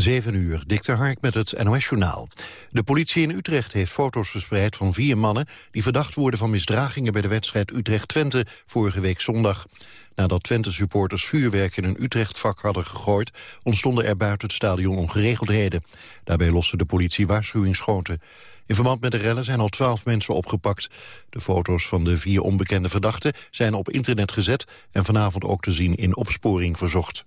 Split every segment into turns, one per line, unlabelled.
7 uur, Dikter Hark met het NOS-journaal. De politie in Utrecht heeft foto's verspreid van vier mannen... die verdacht worden van misdragingen bij de wedstrijd Utrecht-Twente vorige week zondag. Nadat Twente-supporters vuurwerk in een Utrecht-vak hadden gegooid... ontstonden er buiten het stadion ongeregeldheden. Daarbij loste de politie waarschuwingsschoten. In verband met de rellen zijn al twaalf mensen opgepakt. De foto's van de vier onbekende verdachten zijn op internet gezet... en vanavond ook te zien in opsporing verzocht.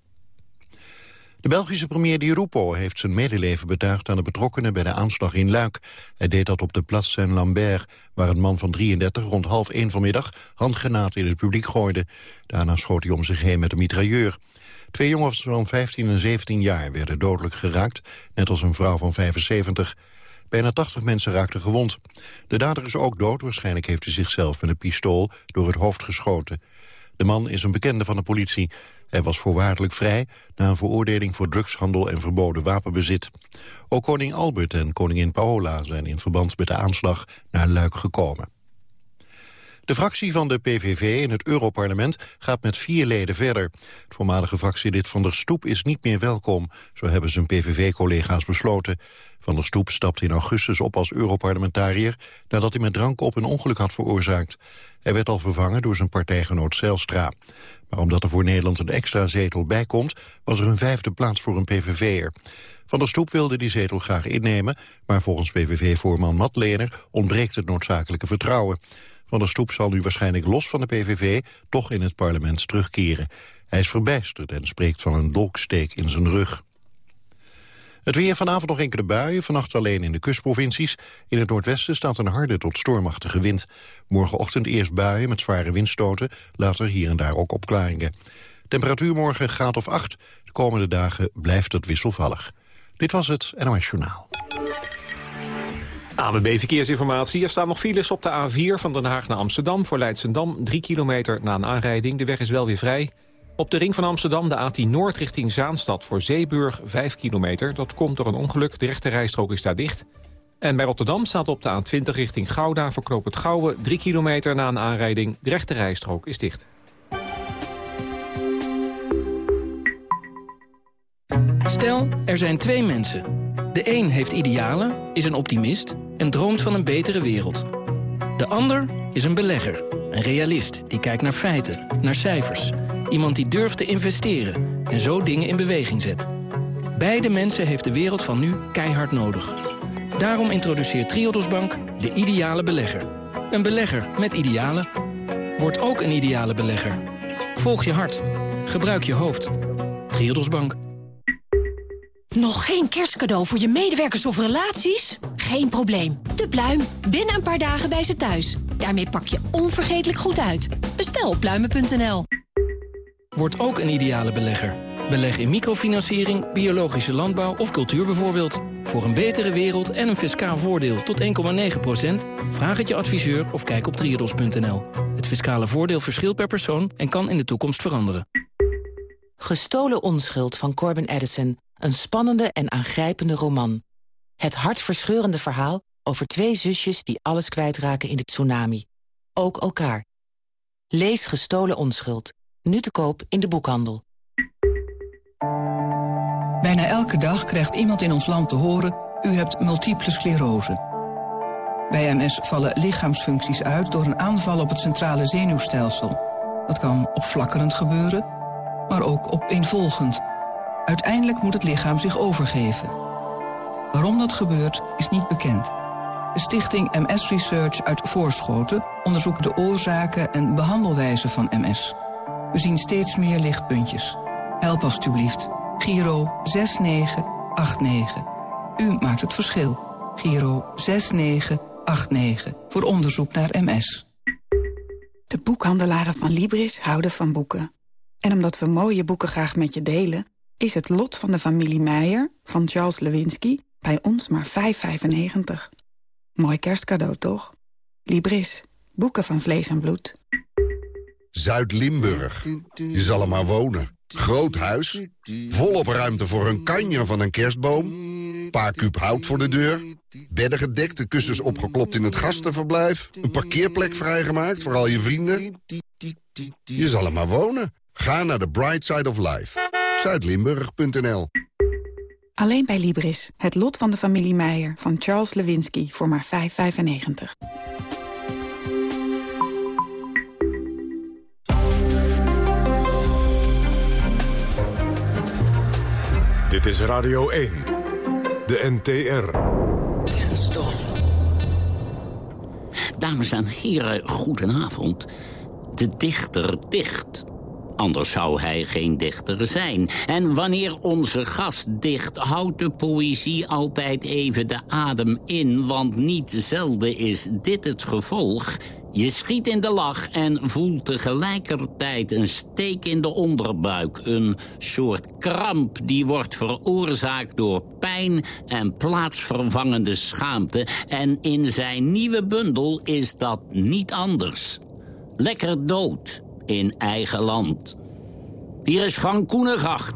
De Belgische premier Di Rupo heeft zijn medeleven betuigd aan de betrokkenen bij de aanslag in Luik. Hij deed dat op de Place Saint-Lambert, waar een man van 33 rond half één vanmiddag handgranaten in het publiek gooide. Daarna schoot hij om zich heen met een mitrailleur. Twee jongens van 15 en 17 jaar werden dodelijk geraakt, net als een vrouw van 75. Bijna 80 mensen raakten gewond. De dader is ook dood, waarschijnlijk heeft hij zichzelf met een pistool door het hoofd geschoten. De man is een bekende van de politie. Hij was voorwaardelijk vrij na een veroordeling voor drugshandel en verboden wapenbezit. Ook koning Albert en koningin Paola zijn in verband met de aanslag naar Luik gekomen. De fractie van de PVV in het Europarlement gaat met vier leden verder. Het voormalige fractielid Van der Stoep is niet meer welkom. Zo hebben zijn PVV-collega's besloten. Van der Stoep stapte in augustus op als Europarlementariër... nadat hij met drank op een ongeluk had veroorzaakt. Hij werd al vervangen door zijn partijgenoot Zijlstra. Maar omdat er voor Nederland een extra zetel bijkomt... was er een vijfde plaats voor een PVV'er. Van der Stoep wilde die zetel graag innemen... maar volgens PVV-voorman Matt Lener ontbreekt het noodzakelijke vertrouwen. Van der Stoep zal nu waarschijnlijk los van de PVV... toch in het parlement terugkeren. Hij is verbijsterd en spreekt van een dolksteek in zijn rug. Het weer vanavond nog enkele buien, vannacht alleen in de kustprovincies. In het noordwesten staat een harde tot stormachtige wind. Morgenochtend eerst buien met zware windstoten, later hier en daar ook opklaringen. Temperatuur morgen graad of 8. De komende dagen blijft het wisselvallig. Dit was het NOS Journaal.
ANWB Verkeersinformatie. Er staan nog files op de A4 van Den Haag naar Amsterdam... voor Leidsendam, 3 kilometer na een aanrijding. De weg is wel weer vrij. Op de ring van Amsterdam de A10 Noord richting Zaanstad voor Zeeburg 5 kilometer. Dat komt door een ongeluk. De rechte rijstrook is daar dicht. En bij Rotterdam staat op de A20 richting Gouda voor Knoop het Gouwe 3 kilometer na een aanrijding. De rechte rijstrook is dicht.
Stel, er zijn twee mensen. De een heeft idealen, is een optimist en droomt van een betere wereld. De ander is een belegger, een realist die kijkt naar feiten, naar cijfers Iemand die durft te investeren en zo dingen in beweging zet. Beide mensen heeft de wereld van nu keihard nodig. Daarom introduceert Triodos Bank de ideale belegger. Een belegger met idealen. Word ook een ideale belegger. Volg je hart. Gebruik je hoofd. Triodos Bank.
Nog geen kerstcadeau voor je medewerkers of relaties? Geen probleem. De pluim. Binnen een paar dagen bij ze thuis. Daarmee pak je onvergetelijk goed uit. Bestel op pluimen.nl.
Word ook een ideale belegger. Beleg in microfinanciering, biologische landbouw of cultuur bijvoorbeeld. Voor een betere wereld en een fiscaal voordeel tot 1,9% Vraag het je adviseur of kijk op triodos.nl. Het fiscale voordeel verschilt per persoon en kan in de toekomst veranderen.
Gestolen onschuld van Corbin Edison. Een spannende en aangrijpende roman. Het hartverscheurende verhaal over twee zusjes die alles kwijtraken in de tsunami. Ook elkaar. Lees Gestolen onschuld nu te koop in de boekhandel.
Bijna elke dag krijgt iemand in ons land te horen... u hebt multiple sclerose. Bij MS vallen lichaamsfuncties uit door een aanval op het centrale zenuwstelsel. Dat kan opflakkerend gebeuren, maar ook opeenvolgend. Uiteindelijk moet het lichaam zich overgeven. Waarom dat gebeurt, is niet bekend. De stichting MS Research uit Voorschoten onderzoekt de oorzaken en behandelwijze van MS... We zien steeds meer lichtpuntjes. Help alstublieft. Giro 6989. U maakt het verschil. Giro 6989. Voor onderzoek naar MS.
De boekhandelaren van Libris houden van boeken. En omdat we mooie boeken graag met je delen... is het lot van de familie Meijer van Charles Lewinsky bij ons maar 5,95. Mooi kerstcadeau, toch? Libris. Boeken van vlees en bloed.
Zuid-Limburg. Je zal er maar wonen. Groot huis, volop ruimte voor een kanjer van een kerstboom... paar kuub hout voor de deur, bedden gedekt, de kussens opgeklopt in het gastenverblijf... een parkeerplek vrijgemaakt voor al je vrienden. Je zal er maar wonen. Ga naar de Bright Side of Life. Zuidlimburg.nl
Alleen bij Libris. Het lot van de familie Meijer van Charles Lewinsky voor maar 5,95.
Dit is Radio 1. De NTR.
Kenstof. Dames en heren, goedenavond. De dichter dicht. Anders zou hij geen dichter zijn. En wanneer onze gast dicht, houdt de poëzie altijd even de adem in... want niet zelden is dit het gevolg je schiet in de lach en voelt tegelijkertijd een steek in de onderbuik. Een soort kramp die wordt veroorzaakt door pijn en plaatsvervangende schaamte. En in zijn nieuwe bundel is dat niet anders. Lekker dood in eigen land. Hier is Frank Koenegacht.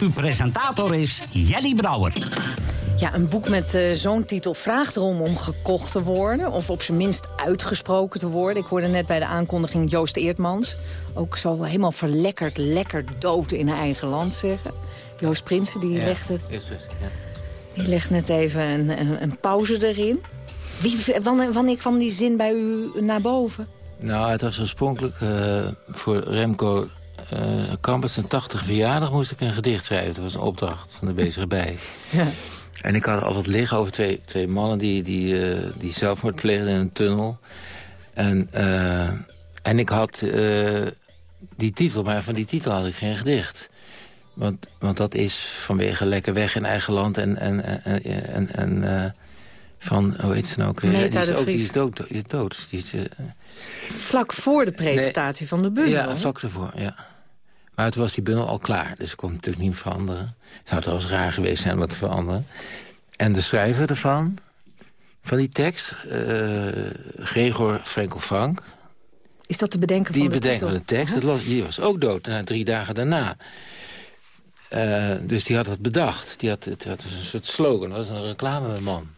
Uw presentator is Jelly Brouwer.
Ja, een boek met uh, zo'n titel vraagt erom om gekocht te worden... of op zijn minst uitgesproken te worden. Ik hoorde net bij de aankondiging Joost Eertmans... ook zo helemaal verlekkerd, lekker dood in eigen land zeggen. Joost Prinsen, die, legt, het, ja. die legt net even een, een, een pauze erin. Wie, wanneer, wanneer kwam die zin bij u naar boven?
Nou, het was oorspronkelijk uh, voor Remco uh, Campus zijn 80 verjaardag moest ik een gedicht schrijven. Dat was een opdracht van de bezige bij. Ja. En ik had al wat liggen over twee, twee mannen die, die, uh, die zelfmoord pleegden in een tunnel. En, uh, en ik had uh, die titel, maar van die titel had ik geen gedicht. Want, want dat is vanwege lekker weg in eigen land en, en, en, en, en van, hoe heet ze nou ook? Die, is ook die is dood. Die is dood. Die is,
Vlak voor de presentatie nee, van de bundel?
Ja, vlak ervoor, ja. Maar toen was die bundel al klaar, dus ik kon het natuurlijk niet veranderen. Het zou trouwens raar geweest zijn om dat te veranderen. En de schrijver ervan, van die tekst, uh, Gregor Frenkel Frank...
Is dat te bedenken
van
de
Die bedenken van de tekst, huh? die was ook dood, na drie dagen daarna. Uh, dus die had het bedacht. Die had, het had een soort slogan, dat was een reclameman.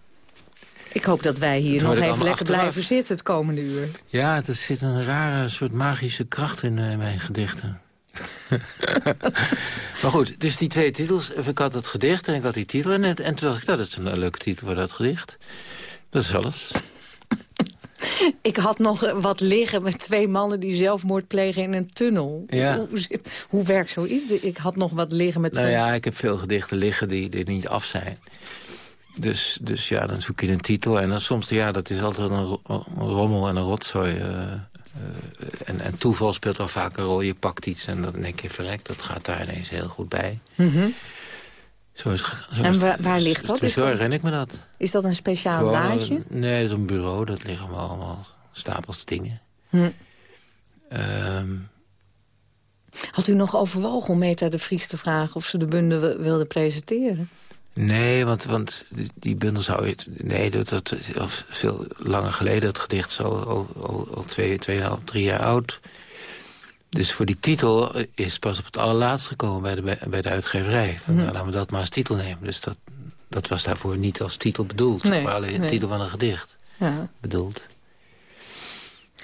Ik hoop dat wij hier nog even lekker achteraf. blijven zitten het komende uur.
Ja, er zit een rare soort magische kracht in uh, mijn gedichten. maar goed, dus die twee titels. Ik had het gedicht en ik had die titel. En, en toen dacht ik, dat is een leuke titel voor dat gedicht. Dat is alles.
Ik had nog wat liggen met twee mannen die zelfmoord plegen in een tunnel. Ja. Hoe, hoe, werkt zoiets? Ik had nog wat liggen met
nou
twee...
Nou ja, ik heb veel gedichten liggen die, die niet af zijn. Dus, dus ja, dan zoek je een titel. En dan soms, ja, dat is altijd een, rommel en een rotzooi. Uh, uh, en, en, toeval speelt al vaak een rol. Je pakt iets en dan denk je, verrekt, dat gaat daar ineens heel goed bij.
Mm -hmm.
Zo is, zo
en waar, waar ligt dat?
Zo herinner ik me dat.
Is dat een speciaal Gewoon, laadje?
Nee, dat is een bureau. Dat liggen allemaal, allemaal stapels dingen.
Hm.
Um,
Had u nog overwogen om Meta de Vries te vragen... of ze de bundel wilde presenteren?
Nee, want, want die bundel zou je... Nee, dat, dat al veel langer geleden. Het gedicht is al, al, al, al twee, tweeënhalf, drie jaar oud. Dus voor die titel is pas op het allerlaatst gekomen bij de, bij de uitgeverij. Van, nou, laten we dat maar als titel nemen. Dus dat, dat was daarvoor niet als titel bedoeld.
Nee,
maar alleen
nee.
titel van een gedicht
ja.
bedoeld.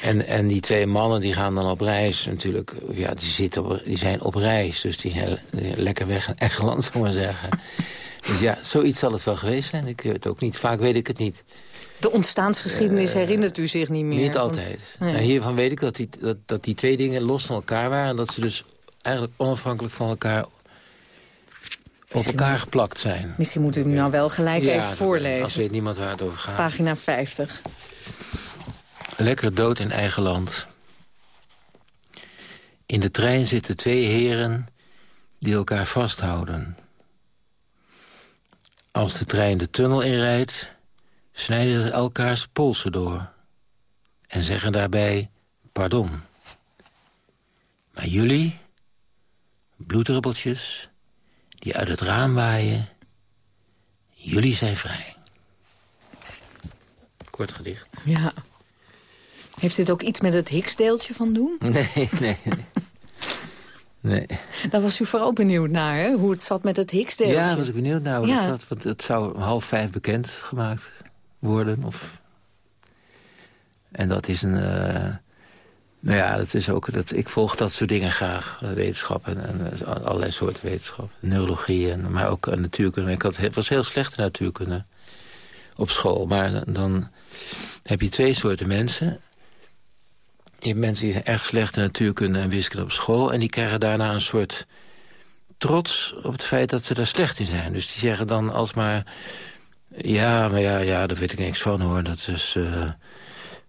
En, en die twee mannen die gaan dan op reis natuurlijk. Ja, die, zitten op, die zijn op reis. Dus die zijn lekker weg in Engeland, zou maar zeggen. Dus ja, zoiets zal het wel geweest zijn. Ik weet het ook niet. Vaak weet ik het niet.
De ontstaansgeschiedenis uh, herinnert u zich niet meer?
Niet altijd. Nee. En hiervan weet ik dat die, dat, dat die twee dingen los van elkaar waren. En dat ze dus eigenlijk onafhankelijk van elkaar op elkaar geplakt zijn.
Misschien moet u hem nou wel gelijk
ja,
even voorlezen.
Als weet niemand waar het over gaat.
Pagina 50.
Lekker dood in eigen land. In de trein zitten twee heren die elkaar vasthouden. Als de trein de tunnel inrijdt, snijden ze elkaars polsen door. En zeggen daarbij pardon. Maar jullie, bloeddruppeltjes, die uit het raam waaien... jullie zijn vrij. Kort gedicht.
Ja. Heeft dit ook iets met het Higgs-deeltje van doen?
Nee, nee, nee.
Daar was u vooral benieuwd naar, hè? Hoe het zat met het Higgs-deeltje.
Ja, was ik benieuwd naar hoe ja. het zat. Want het zou om half vijf bekend gemaakt worden. Of... En dat is een... Uh, Nou ja, dat is ook, dat, ik volg dat soort dingen graag. eh, Wetenschap en, en eh, allerlei soorten wetenschap. Neurologie, en, maar ook eh, natuurkunde. Ik had, was heel slecht in natuurkunde op school. Maar dan, dan heb je twee soorten mensen. Je hebt mensen die zijn erg slecht in natuurkunde en wiskunde op school... en die krijgen daarna een soort trots op het feit dat ze daar slecht in zijn. Dus die zeggen dan alsmaar... Ja, maar ja, ja, daar weet ik niks van hoor. Dat is... eh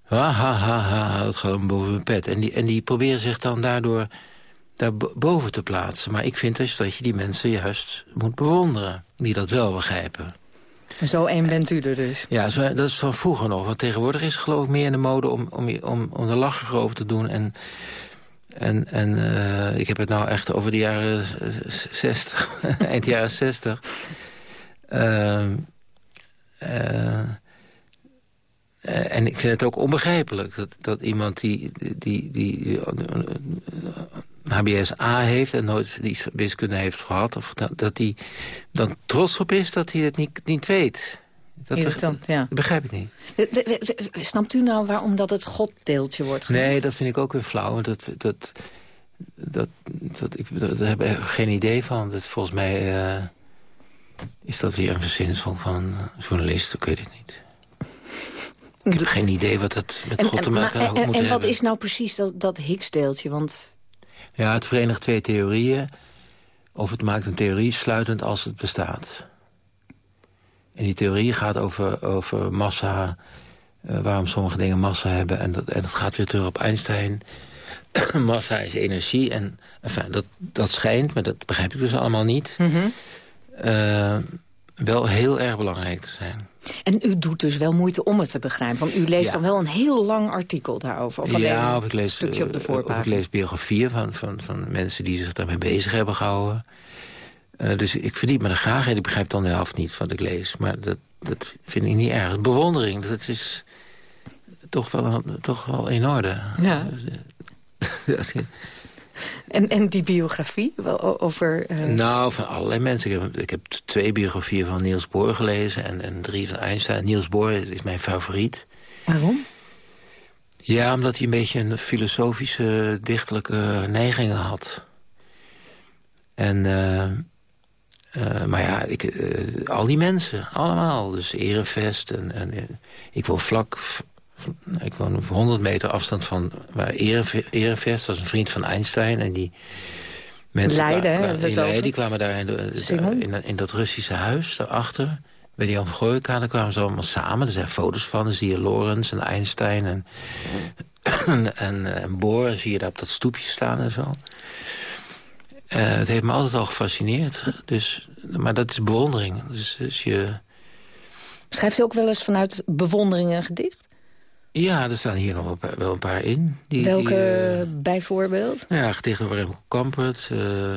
ha, ha, ha, ha, dat gewoon boven mijn pet. En die, en die proberen zich dan daardoor daar bo- boven te plaatsen. Maar ik vind dus dat je die mensen juist moet bewonderen. Die dat wel begrijpen.
Zo één bent u er dus.
Ja, zo, dat is van vroeger nog. Want tegenwoordig is het geloof ik meer in de mode om, om, om, om er over te doen. En, en, en eh, ik heb het nou echt over de jaren eh, 60, eind jaren 60. Ehm, eh, eh, en ik vind het ook onbegrijpelijk dat, dat iemand die, die, die, die HBS-A heeft en nooit die wiskunde heeft gehad... Of dat, dat die dan trots op is dat hij het niet, niet weet. Dat
Irritant, ja.
dat begrijp ik niet.
De- de- de- Snapt u nou waarom dat het goddeeltje wordt genoemd?
Nee, dat vind ik ook weer flauw. Dat, dat, dat, dat, ik, dat, daar heb ik geen idee van. Dat, volgens mij eh, is dat weer een verzinsel van een journalist. Ik weet het niet. Ik heb geen idee wat dat met God te
maar-
maken
en,
moet
en, en wat
hebben.
is nou precies dat, dat Higgs-deeltje? Want
Ja, het verenigt twee theorieën. Of het maakt een theorie sluitend als het bestaat. En die theorie gaat over, over massa, eh, waarom sommige dingen massa hebben. En dat, en dat gaat weer terug op Einstein. massa is energie. En enfin, dat, dat schijnt, maar dat begrijp ik dus allemaal niet. eh, wel heel erg belangrijk te zijn.
En u doet dus wel moeite om het te begrijpen. Want u leest
Ja.
dan wel een heel lang artikel daarover. Of alleen
ja,
een
of ik lees,
stukje op de
eh,
voorpagina.
Of ik lees biografieën van, van, van mensen die zich daarmee bezig hebben gehouden. Eh, dus ik verdiep me er graag in. Ik begrijp dan de helft niet wat ik lees. Maar dat, dat vind ik niet erg. Bewondering, dat is toch wel, toch wel in orde.
Ja. En, en die biografie over... eh,
Nou, van allerlei mensen. Ik heb, ik heb twee biografieën van Niels Bohr gelezen en, en drie van Einstein. Niels Bohr is mijn favoriet.
Waarom?
Ja, omdat hij een beetje een filosofische, dichterlijke neigingen had. En, eh, eh, maar ja, ik, al die mensen, allemaal. Dus Erevest en, en ik woon vlak... Ik woon op 100 meter afstand van waar Ereve- Erevest was een vriend van Einstein. En die mensen
Leiden, hè,
kwa-
hebben we het
in Leiden,
over.
die kwamen daar in, de,
Simon?
in, in dat Russische huis, daarachter. Bij die Jan Gooyenkade kwamen ze allemaal samen. Er zijn foto's van, dan zie je Lorenz en Einstein en, en, en, en. En zie je daar op dat stoepje staan en zo. Eh, het heeft me altijd al gefascineerd. Dus, maar dat is bewondering. Dus, dus je...
Schrijft u ook wel eens vanuit bewondering een gedicht?
Ja, er staan hier nog wel een paar, wel een paar in. Die,
Welke
die, eh,
bijvoorbeeld?
Nou ja, gedicht over Remco Kampert. eh,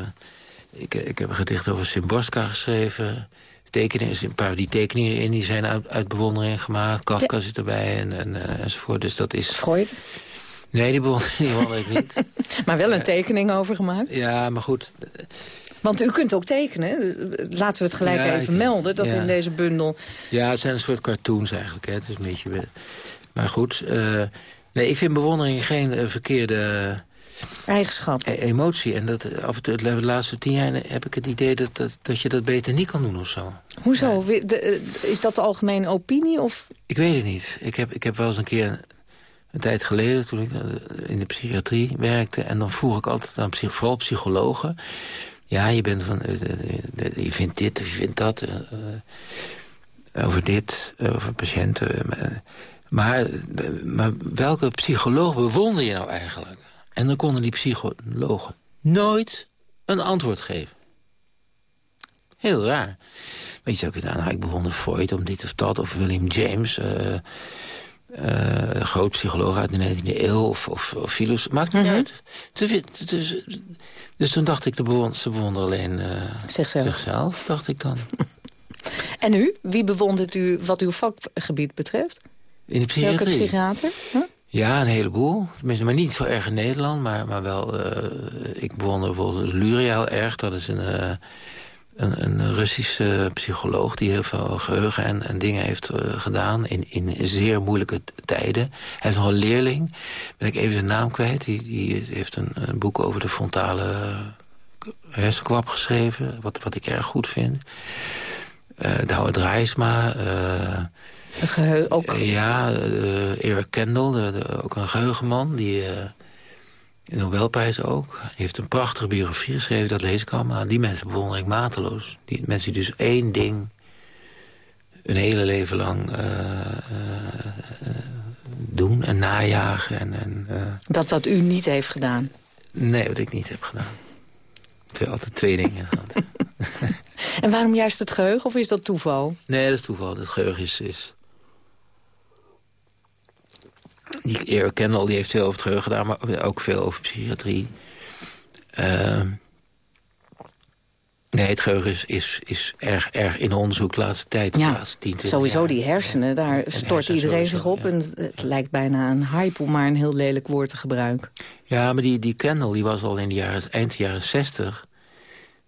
ik, ik heb een gedicht over Simborska geschreven. Tekeningen, er een paar die tekeningen in die zijn uit, uit bewondering gemaakt. Kafka zit erbij en, en, eh, enzovoort. Dus dat is...
Freud?
Nee, die bewonder, die bewonder ik niet.
Maar wel een tekening over gemaakt?
Ja, maar goed.
Want u kunt ook tekenen. Laten we het gelijk
Ja,
even melden. Dat
ja.
in deze bundel...
Ja, het zijn een soort cartoons eigenlijk. Hè. Het is een beetje... Maar goed, eh, nee, ik vind bewondering geen eh, verkeerde
Eigenschap.
e- emotie. En dat, eh, af en toe, de laatste tien jaar heb ik het idee dat, dat, dat je dat beter niet kan doen of zo.
Hoezo? De- eh, is dat de algemene opinie? Of
Ik weet het niet. Ik heb, ik heb wel eens een keer, een tijd geleden... toen ik eh, in de psychiatrie werkte... en dan vroeg ik altijd aan vooral psychologen... ja, je, bent van, eh, eh, eh, je vindt dit of je vindt dat... eh, eh, over dit, eh, over patiënten... maar, maar welke psycholoog bewonder je nou eigenlijk? En dan konden die psychologen nooit een antwoord geven. Heel raar. Weet je, zou kunnen, nou, ik bewonder Freud om dit of dat, of William James, eh eh, groot psycholoog uit de 19e eeuw, of, of, maakt niet uit. Dus, dus, dus toen dacht ik, de ze bewonderen alleen eh,
Zichzelf.
zichzelf, dacht ik dan.
En u? Wie bewondert u wat uw vakgebied betreft?
In de
Welke
psychiatrie.
psychiater? Huh?
Ja, een heleboel. Tenminste, maar niet zo erg in Nederland. Maar, maar wel, eh, ik bewonder bijvoorbeeld Luria heel erg. Dat is een, eh, een, een Russische psycholoog die heel veel geheugen en, en dingen heeft uh, gedaan in, in zeer moeilijke tijden. Hij heeft nog een leerling, ben ik even zijn naam kwijt. Die, die heeft een, een boek over de frontale hersenkwap geschreven, wat, wat ik erg goed vind. Uh, Douwe Draaisma. Uh,
een ook?
ja, Eric Kendall, de, de, ook een geheugenman. Die de Nobelprijs ook. Hij heeft een prachtige biografie geschreven, dat lees ik allemaal. Die mensen bewonder ik mateloos. Die mensen die dus één ding een hele leven lang uh, uh, doen en najagen. En, en,
dat dat u niet heeft gedaan?
Nee, wat ik niet heb gedaan. Ik heb altijd twee dingen gehad.
en waarom juist het geheugen, of is dat toeval?
Nee, dat is toeval. Het geheugen is, is die Eric Kendall die heeft veel over het geheugen gedaan, maar ook veel over psychiatrie. Uh, nee, het geheugen is, is, is erg, erg in onderzoek de laatste tijd.
Ja,
de laatste 10,
sowieso
jaar.
die hersenen, daar
en
stort iedereen zich op.
Ja.
En het lijkt bijna een hype om maar een heel lelijk woord te gebruiken.
Ja, maar die, die Kendall die was al in de jaren, eind jaren 60.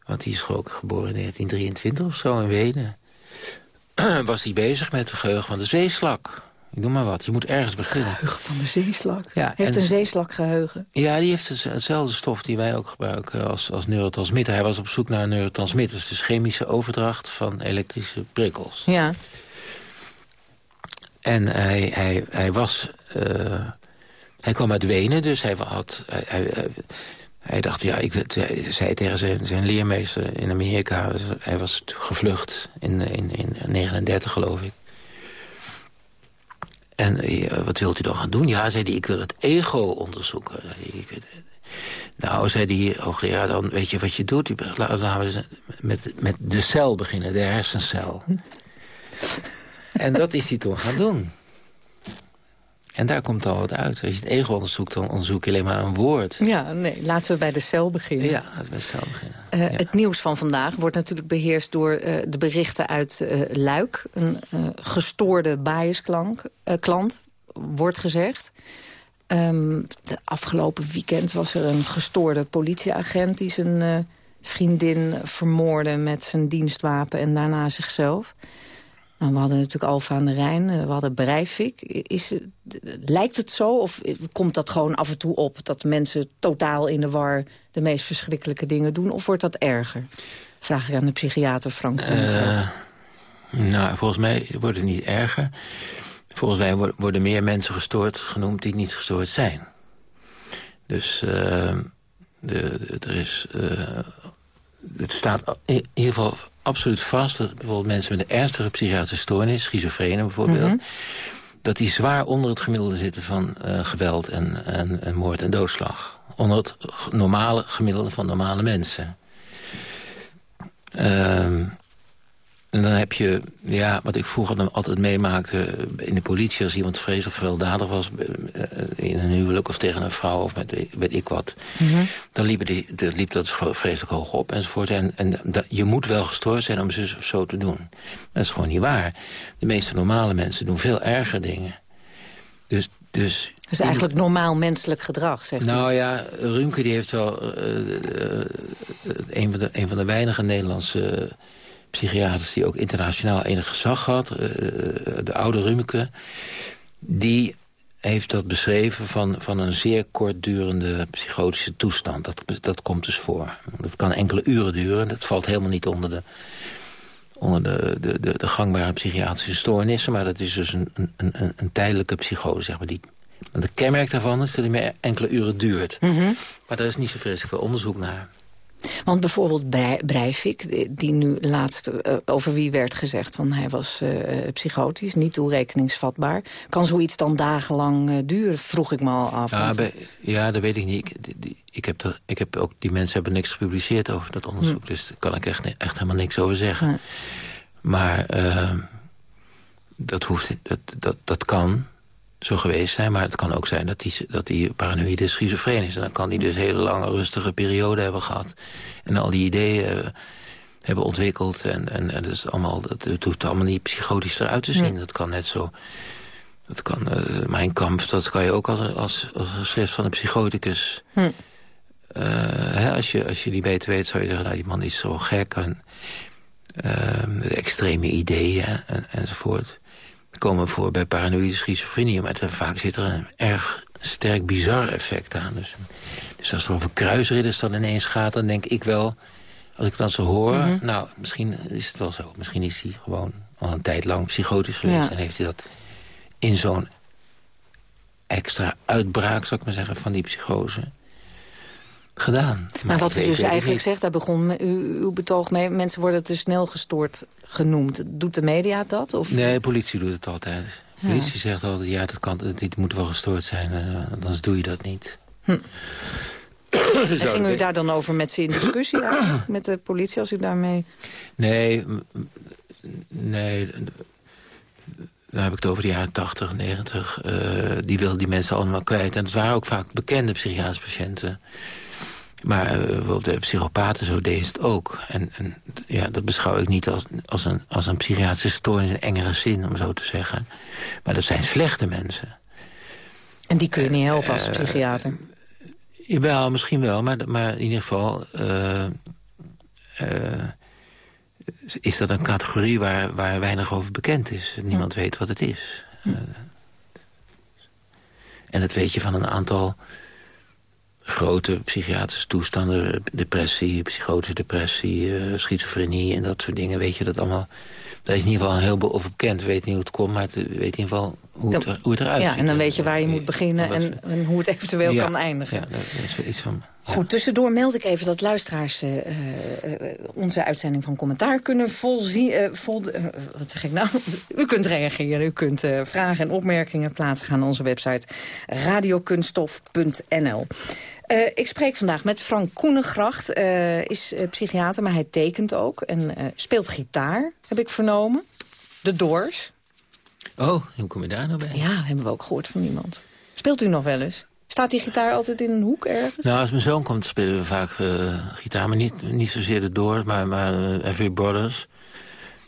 Want die is ook geboren in 1923 of zo in Wenen. was hij bezig met het geheugen van de zeeslak. Ik noem maar wat. Je moet ergens beginnen.
Het geheugen van de zeeslak.
Ja,
heeft
en-
een zeeslak geheugen?
Ja, die heeft dus hetzelfde stof die wij ook gebruiken als, als neurotransmitter. Hij was op zoek naar neurotransmitters, dus chemische overdracht van elektrische prikkels.
Ja.
En hij, hij, hij was... eh, hij kwam uit Wenen, dus hij, had, hij, hij, dacht, ja, ik zei tegen zijn, zijn leermeester in Amerika... hij was gevlucht in, in, in 39, geloof ik. En eh, wat wilt u dan gaan doen? Ja, zei hij, ik wil het ego onderzoeken. Hij, ik- nou, zei die hoogleraar, dan weet je wat je doet. Laten we met, met de cel beginnen, de hersencel. en dat is hij toen gaan doen. En daar komt al wat uit. Als je het ego onderzoekt, dan onderzoek je alleen maar een woord.
Ja, nee, laten we bij de cel beginnen.
Ja, met de cel beginnen.
Eh, Het nieuws van vandaag wordt natuurlijk beheerst door eh, de berichten uit eh, Luik. Een gestoorde biasklank, eh, klant, wordt gezegd. Ehm, de afgelopen weekend was er een gestoorde politieagent... die zijn vriendin vermoordde met zijn dienstwapen en daarna zichzelf. Nou, we hadden natuurlijk Alfa aan de Rijn, eh, we hadden Breivik. Is, lijkt het zo of komt dat gewoon af en toe op... dat mensen totaal in de war de meest verschrikkelijke dingen doen? Of wordt dat erger? Vraag ik aan de psychiater Frank.
Eh, nou, volgens mij wordt het niet erger. Volgens mij worden- meer mensen gestoord genoemd die niet gestoord zijn. Dus eh, de, de- er is, het staat in ieder geval absoluut vast... dat bijvoorbeeld mensen met een ernstige psychiatrische stoornis... schizofrene bijvoorbeeld...
Mhm.
dat die zwaar onder het gemiddelde zitten van eh, geweld en, en, en moord en doodslag. Onder het normale gemiddelde van normale mensen. Ehm, en dan heb je, ja, wat ik vroeger dan altijd meemaakte in de politie... als iemand vreselijk gewelddadig was eh, in een huwelijk of tegen een vrouw of met weet ik wat... dan liep, die, dan liep dat vreselijk hoog op enzovoort. En, en da- je moet wel gestoord zijn om zus of zo te doen. Dat is gewoon niet waar. De meeste normale mensen doen veel erger dingen. Dus, dus
Dat is eigenlijk normaal menselijk gedrag, zegt u.
nou ja, Rumke die heeft wel eh, eh, een, van de, een van de weinige Nederlandse psychiaters... die ook internationaal enig gezag had, eh, de oude Rumke... die heeft dat beschreven van, van een zeer kortdurende psychotische toestand. Dat, dat komt dus voor. Dat kan enkele uren duren. Dat valt helemaal niet onder de, onder de, de, de, de gangbare psychiatrische stoornissen... maar dat is dus een, een, een, een tijdelijke psychose, zeg maar, die want de kenmerk daarvan is dat hij maar enkele uren duurt.
Mhm.
Maar daar is niet zo vreselijk veel onderzoek naar.
Want bijvoorbeeld Brei- Breivik, die- nu laatst eh, over wie werd gezegd... van hij was eh, psychotisch, niet toerekeningsvatbaar. Kan zoiets dan dagenlang eh, duren, vroeg ik me al af.
Ja, bij- ja, dat weet ik niet. Ik, die- ik, heb ik heb ook, die mensen hebben niks gepubliceerd over dat onderzoek. Dus daar kan ik echt, echt helemaal niks over zeggen. Maar dat, hoeft, dat, dat, dat kan zo geweest zijn. Maar het kan ook zijn dat die, dat die paranoïde schizofreen is. En dan kan die dus hele lange rustige periode hebben gehad. En al die ideeën eh, hebben ontwikkeld. En, en, en dat is allemaal, dat, het hoeft allemaal niet psychotisch eruit te zien.
Nee.
Dat kan net zo... Dat kan, eh, mijn kamp, dat kan je ook als, als, als een schrift van een psychoticus...
Hm.
eh, hè, als je, als je die beter weet, zou je zeggen... Nou, die man is zo gek en extreme ideeën en, enzovoort. Komen voor bij paranoïde schizofrenie. Maar vaak zit er een erg sterk bizar effect aan. Dus, dus als er over kruisridders dan ineens gaat, dan denk ik wel... Als ik dat zo hoor, mhm. nou, misschien is het wel zo. Misschien is hij gewoon al een tijd lang psychotisch geweest... en heeft hij dat in zo'n extra uitbraak, zou ik maar zeggen, van die psychose gedaan.
Maar, wat u dus eigenlijk zegt, daar begon u, uw betoog mee... mensen worden te snel gestoord genoemd. Doet de media dat? Of?
Nee, de politie doet het altijd. De politie zegt altijd, ja, dat kan, dit moet wel gestoord zijn. Uh, anders doe je dat niet. Hm.
en ging u daar dan over met ze in discussie met de politie, als u daarmee...
Nee, nee, dan heb ik het over de jaren 80, 90. Uh, die wilden die mensen allemaal kwijt. En het waren ook vaak bekende psychiatrische patiënten. Maar uh, de psychopaten, zo deed het ook. En, en, ja, dat beschouw ik niet als, als, een, als een psychiatrische stoornis in engere zin, om zo te zeggen. Maar dat zijn slechte mensen.
En die kun je niet helpen als uh, psychiater?
Jawel, misschien wel, maar, maar in ieder geval... Uh, is dat een categorie waar, waar weinig over bekend is. Niemand weet wat het is. Hm. en dat weet je van een aantal grote psychiatrische toestanden. Depressie, psychotische depressie, uh, schizofrenie en dat soort dingen. Weet je dat allemaal... Daar is in ieder geval een heleboel over bekend. Weet niet hoe het komt, maar het weet in ieder geval hoe het, hoe het eruit
ja,
ziet.
En dan weet je waar je moet beginnen en, en, hoe het eventueel kan eindigen.
Ja, dat is iets van...
Goed, tussendoor meld ik even dat luisteraars uh, uh, onze uitzending van commentaar kunnen volzien. Uh, vol, wat zeg ik nou? U kunt reageren, u kunt vragen en opmerkingen plaatsen gaan naar onze website radiokunststof.nl. ik spreek vandaag met Frank Koenengracht, is psychiater, maar hij tekent ook en speelt gitaar, heb ik vernomen. De Doors.
Oh, hoe kom je daar nou bij?
Ja, hebben we ook gehoord van iemand. Speelt u nog wel eens? Staat die gitaar altijd in een hoek ergens?
Nou, als mijn zoon komt spelen we vaak uh, gitaar. Maar niet, niet zozeer de Doors, maar, maar uh, Every Brothers.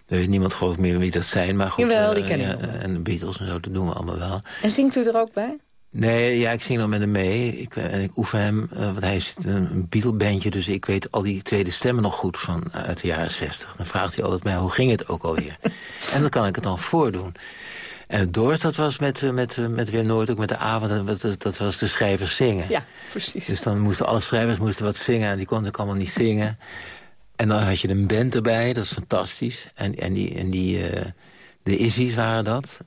Er weet niemand geloof meer wie dat zijn. Maar goed,
Jawel, die uh, ken ik
En de Beatles en zo, dat doen we allemaal wel.
En zingt u er ook bij?
Nee, ja, ik zing dan met hem mee. Ik, ik oefen hem, want hij zit in een Beatle-bandje... dus ik weet al die tweede stemmen nog goed van uit de jaren zestig. Dan vraagt hij altijd mij, hoe ging het ook alweer? en dan kan ik het dan voordoen. En Doors, dat was met, eh, met, eh, met Weer Nooit, ook met de avond, dat, dat was de schrijvers zingen.
Ja, precies.
Dus dan moesten alle schrijvers moesten wat zingen en die konden ook allemaal niet zingen. En dan had je een band erbij, dat is fantastisch. En, en die, en die uh, de Izzy's waren dat.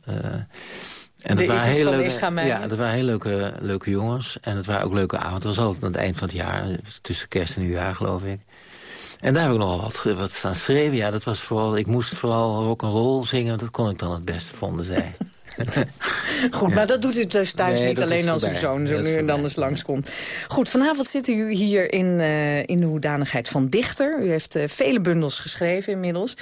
En dat waren hele leuke,
ja, dat waren hele leuke, leuke jongens. En het waren ook leuke avonden. Het was altijd aan het eind van het jaar, tussen kerst en nieuwjaar geloof ik. En daar heb ik nogal wat, wat staan schreven. Ja, dat was vooral, ik moest vooral ook een rol zingen. Dat kon ik dan het beste, vonden zij.
Goed, maar dat doet u dus thuis niet alleen als uw zoon zo nu en dan eens langskomt. Goed, vanavond zit u hier in, uh, in de hoedanigheid van dichter. U heeft uh, vele bundels geschreven inmiddels.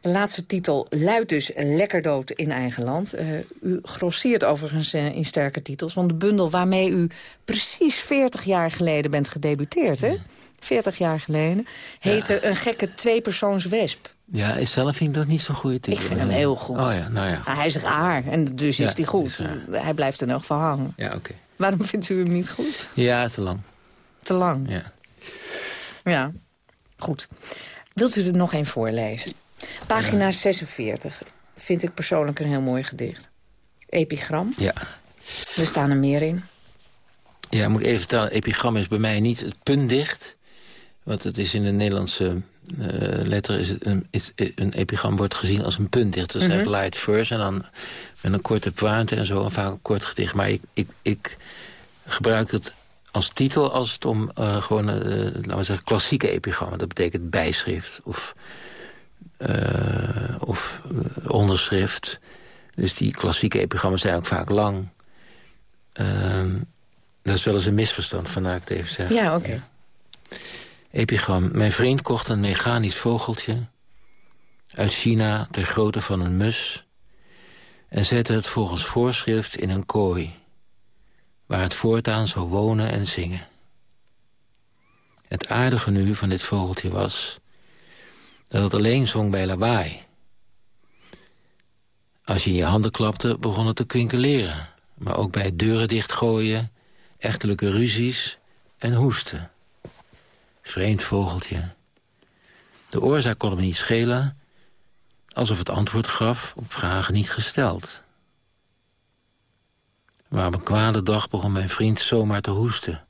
De laatste titel luidt dus Lekker dood in eigen land. Uh, u grosseert overigens in sterke titels. Want de bundel waarmee u precies 40 jaar geleden bent gedebuteerd, hè? 40 jaar geleden, heette Een gekke tweepersoons wesp.
Ja, zelf vind ik dat niet zo'n goede titel.
Ik vind hem heel goed.
Oh ja, nou ja.
Ah, hij is raar en dus is hij goed. hij blijft er nog van hangen.
Ja, oké.
Waarom vindt u hem niet goed?
Ja, te lang.
Te lang?
Ja.
Ja, goed. Wilt u er nog een voorlezen? Pagina 46 vind ik persoonlijk een heel mooi gedicht. Epigram.
Ja.
Er staan er meer in.
Ja, moet ik even vertellen. Epigram is bij mij niet het puntdicht. Want het is in de Nederlandse uh, letter... Is het een, is, een epigram wordt gezien als een puntdicht. Dus mm -hmm. light verse en dan met een korte pointe en zo. En vaak een kort gedicht. Maar ik, ik, ik gebruik het als titel als het om uh, gewoon, uh, laten we zeggen, klassieke epigrammen. Dat betekent bijschrift of, of onderschrift. Dus die klassieke epigrammen zijn ook vaak lang. Dat is wel eens een misverstand, vandaar ik het even zeg.
Ja, oké. Okay.
Epigram. Mijn vriend kocht een mechanisch vogeltje... uit China ter grootte van een mus... en zette het volgens voorschrift in een kooi... waar het voortaan zou wonen en zingen. Het aardige nu van dit vogeltje was... dat het alleen zong bij lawaai. Als je in je handen klapte, begon het te kwinkeleren... maar ook bij deuren dichtgooien echtelijke ruzies en hoesten. Vreemd vogeltje. De oorzaak kon hem niet schelen... alsof het antwoord gaf op vragen niet gesteld. Maar op een kwade dag begon mijn vriend zomaar te hoesten.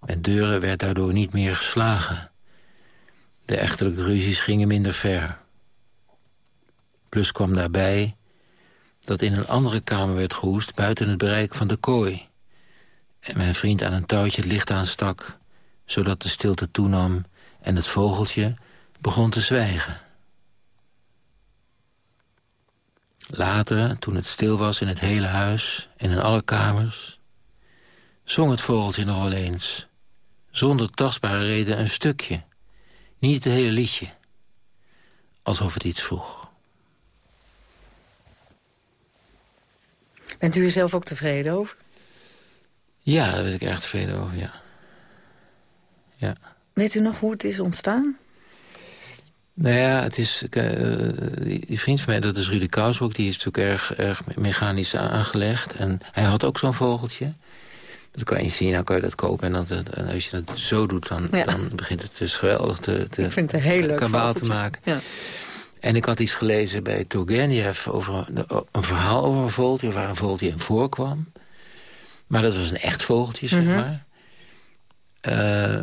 Mijn deuren werd daardoor niet meer geslagen. De echtelijke ruzies gingen minder ver. Plus kwam daarbij dat in een andere kamer werd gehoest... buiten het bereik van de kooi. En mijn vriend aan een touwtje het licht aanstak... zodat de stilte toenam en het vogeltje begon te zwijgen. Later, toen het stil was in het hele huis en in alle kamers... zong het vogeltje nog wel eens, zonder tastbare reden een stukje. Niet het hele liedje, alsof het iets vroeg.
Bent u er zelf ook tevreden over?
Ja, daar ben ik erg tevreden over, ja. Ja.
Weet u nog hoe het is ontstaan?
Nou ja, het is, uh, die vriend van mij, dat is Rudy Kousbroek... die is natuurlijk erg, erg mechanisch aangelegd. En hij had ook zo'n vogeltje. Dat kan je zien, dan kan je dat kopen. En, dat, en als je dat zo doet, dan, dan begint het dus geweldig te, te,
ik vind het een heel leuk
kabaal te maken. Ja. En ik had iets gelezen bij Turgenev over een verhaal over een vogeltje... waar een vogeltje in voorkwam. Maar dat was een echt vogeltje, zeg mhm. maar. Uh,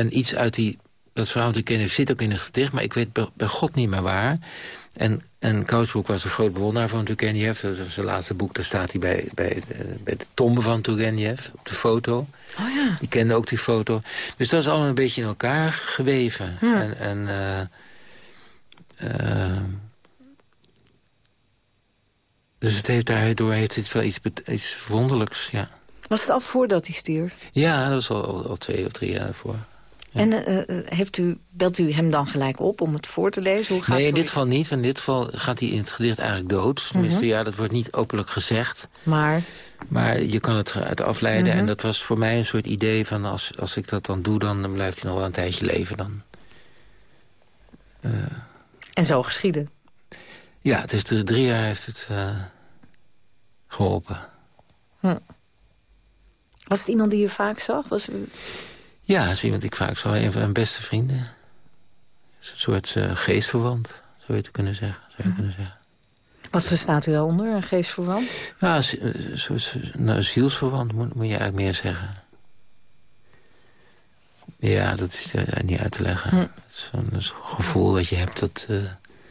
en iets uit die dat verhaal te kennen zit ook in het gedicht... maar ik weet bij, God niet meer waar. En, en Kousbroek was een groot bewonderaar van Turgenev. Dat was zijn laatste boek, daar staat hij bij, bij, de, bij de tombe van Turgenev... op de foto.
Oh ja.
Die kende ook die foto. Dus dat is allemaal een beetje in elkaar geweven. En... en uh, uh, dus het heeft daardoor heeft het wel iets, iets wonderlijks, ja.
Was het al voordat hij stierf?
Ja, dat was al, al twee of drie jaar voor.
En uh, heeft u, belt u hem dan gelijk op om het voor te lezen? Hoe gaat
nee, in dit geval niet. In dit geval gaat hij in het gedicht eigenlijk dood. Tenminste, mhm. ja, dat wordt niet openlijk gezegd.
Maar?
Maar je kan het uit afleiden. Mhm. En dat was voor mij een soort idee van... als, als ik dat dan doe, dan, blijft hij nog wel een tijdje leven. Dan,
uh... En zo geschieden?
Ja, het is de, drie jaar heeft het uh, geholpen. Hm.
Was het iemand die je vaak zag? Was
ja, dat is iemand die ik vaak zou een van mijn beste vrienden. Een soort uh, geestverwant, zou je, te kunnen zeggen, zou je kunnen zeggen.
Wat verstaat u daaronder, een geestverwant?
Ja, een soort nou, zielsverwant moet, moet je eigenlijk meer zeggen. Ja, dat is uh, niet uit te leggen. Hm. Het is zo'n gevoel dat je hebt dat... Uh,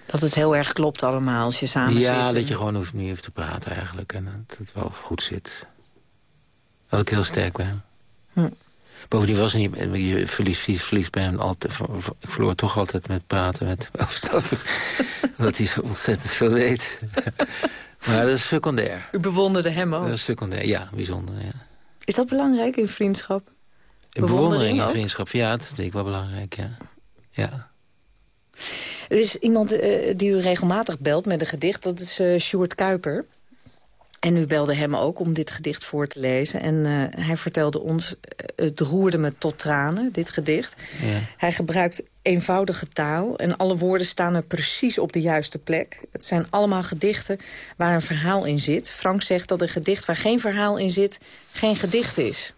dat het heel erg klopt allemaal als je samen
ja,
zit.
Ja, dat je gewoon hoeft niet even te praten eigenlijk. En dat het wel goed zit. Dat ik heel sterk ben. Hm. Bovendien was er niet... Je verliest, verliest bij hem altijd... Ik verloor toch altijd met praten met omdat hij zo ontzettend veel weet. maar dat is secundair.
U bewonderde hem ook?
Dat is secundair, ja, bijzonder, ja.
Is dat belangrijk in vriendschap?
In bewondering in vriendschap, ja, dat denk ik wel belangrijk, ja. ja.
Er is iemand uh, die u regelmatig belt met een gedicht, dat is uh, Sjoerd Kuiper. En u belde hem ook om dit gedicht voor te lezen. En uh, hij vertelde ons, uh, het roerde me tot tranen, dit gedicht. Ja. Hij gebruikt eenvoudige taal en alle woorden staan er precies op de juiste plek. Het zijn allemaal gedichten waar een verhaal in zit. Frank zegt dat een gedicht waar geen verhaal in zit, geen gedicht is.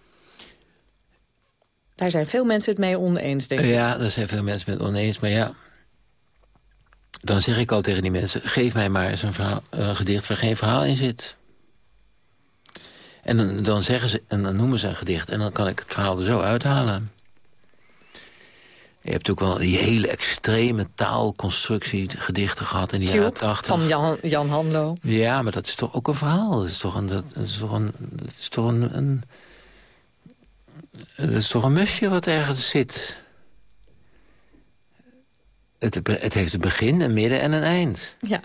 Daar zijn veel mensen het mee oneens, denk ik.
Ja, daar zijn veel mensen het oneens, maar ja... Dan zeg ik al tegen die mensen, geef mij maar eens een, verhaal, een gedicht waar geen verhaal in zit. En dan, dan, zeggen ze, en dan noemen ze een gedicht. En dan kan ik het verhaal er zo uithalen. Je hebt ook wel die hele extreme taalconstructie gedichten gehad in de jaren tachtig.
Van Jan, Jan Hanlo.
Ja, maar dat is toch ook een verhaal. Dat is toch een... Dat is toch een, dat is toch een, een dat is toch een musje wat ergens zit. Het, het heeft een begin, een midden en een eind.
Ja.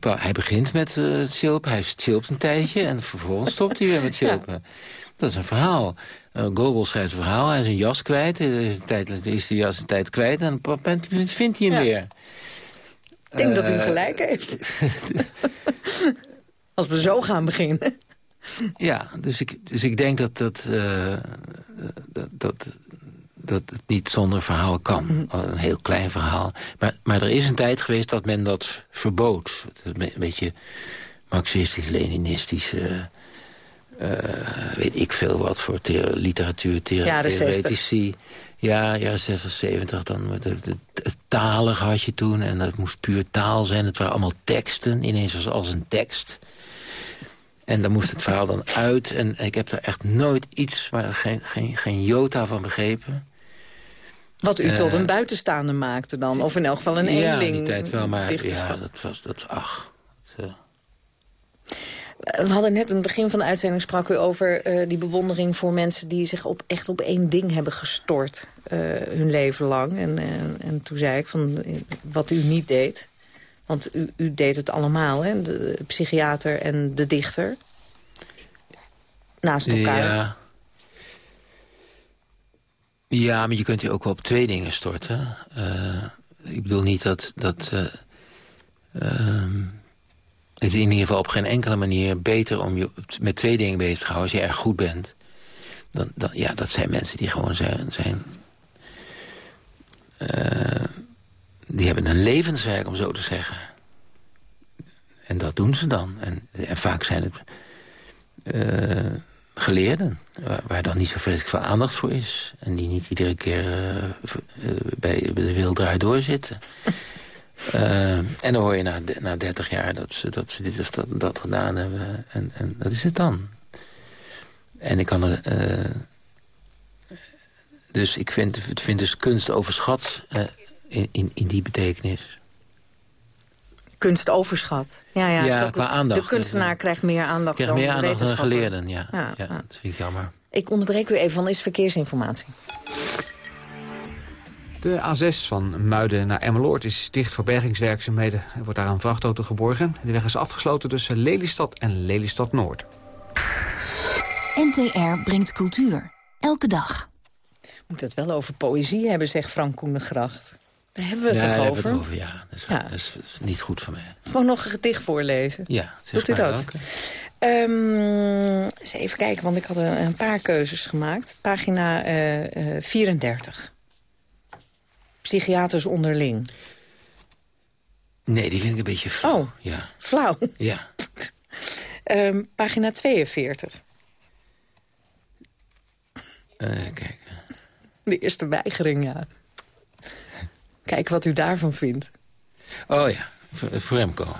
Hij begint met uh, het chilpen, hij chilpt een tijdje... en vervolgens stopt hij weer met chilpen. Dat is een verhaal. Uh, Gogol schrijft een verhaal, hij is een jas kwijt. Is, tijd, is die jas een tijd kwijt en op een vindt hij hem weer.
Ik denk dat u eh, gelijk heeft. Als we zo gaan beginnen.
Ja, dus ik, dus ik denk dat, dat, dat, dat dat het niet zonder verhaal kan. Mhm. Een heel klein verhaal. Maar, maar er is een tijd geweest dat men dat verbood. Een beetje marxistisch-leninistisch... Uh, weet ik veel wat voor literatuur, theoretici. Ja, ja, 76 dan. Met het, het, talig had je toen. En dat moest puur taal zijn. Het waren allemaal teksten. Ineens was als een tekst. En dan moest het verhaal dan uit. En ik heb daar echt nooit iets, maar geen, geen, geen jota van begrepen.
Wat u tot een eh, buitenstaander maakte dan? Of in elk geval een eenling? Ja,
die tijd wel, maar ja, dat was, dat, ach... Dat,
we hadden net in het begin van de uitzending sprak u over uh, die bewondering voor mensen die zich op, echt op één ding hebben gestort uh, hun leven lang. En, en, en, toen zei ik van wat u niet deed. Want u, u deed het allemaal, hè? De, psychiater en de dichter. Naast elkaar.
Ja. Ja, maar je kunt je ook wel op twee dingen storten. Uh, ik bedoel niet dat... dat ehm, het is in ieder geval op geen enkele manier beter om je met twee dingen bezig te houden. Als je erg goed bent. Dan, dan, ja, dat zijn mensen die gewoon zijn... zijn uh, die hebben een levenswerk, om zo te zeggen. En dat doen ze dan. En, en vaak zijn het uh, geleerden, waar, dan niet zo vreselijk veel aandacht voor is. En die niet iedere keer uh, bij, bij de wereld draait doorzitten. Uh, en dan hoor je na, na 30 jaar dat ze, dat ze dit of dat, dat gedaan hebben. En, en dat is het dan. En ik kan er... Uh, dus ik vind, vind dus kunst overschat uh, in, in, in die betekenis.
Kunst overschat. Ja, ja,
ja dat qua aandacht.
De kunstenaar krijgt meer aandacht
krijgt
dan
meer aandacht
dan
geleerden, ja. Ja, ja, Dat vind ik jammer.
Ik onderbreek u even, van is verkeersinformatie.
De A6 van Muiden naar Emmeloord is dicht voor bergingswerkzaamheden. Er wordt daar een vrachtauto geborgen. De weg is afgesloten tussen Lelystad en Lelystad-Noord.
NTR brengt cultuur. Elke dag.
Moet het wel over poëzie hebben, zegt Frank Koenengracht. Daar hebben we het
ja,
toch over?
Het? Ja, dat is, ja. Dat, is, niet goed voor mij.
Gewoon nog een gedicht voorlezen.
Ja,
Doet u dat? Um, eens even kijken, want ik had een, paar keuzes gemaakt. Pagina uh, uh, 34 psychiaters onderling?
Nee, die vind ik een beetje flauw.
Oh,
ja.
flauw?
Ja.
um, pagina 42.
Uh, kijk.
De eerste weigering, ja. Kijk wat u daarvan vindt.
Oh ja, voor, voor Remco.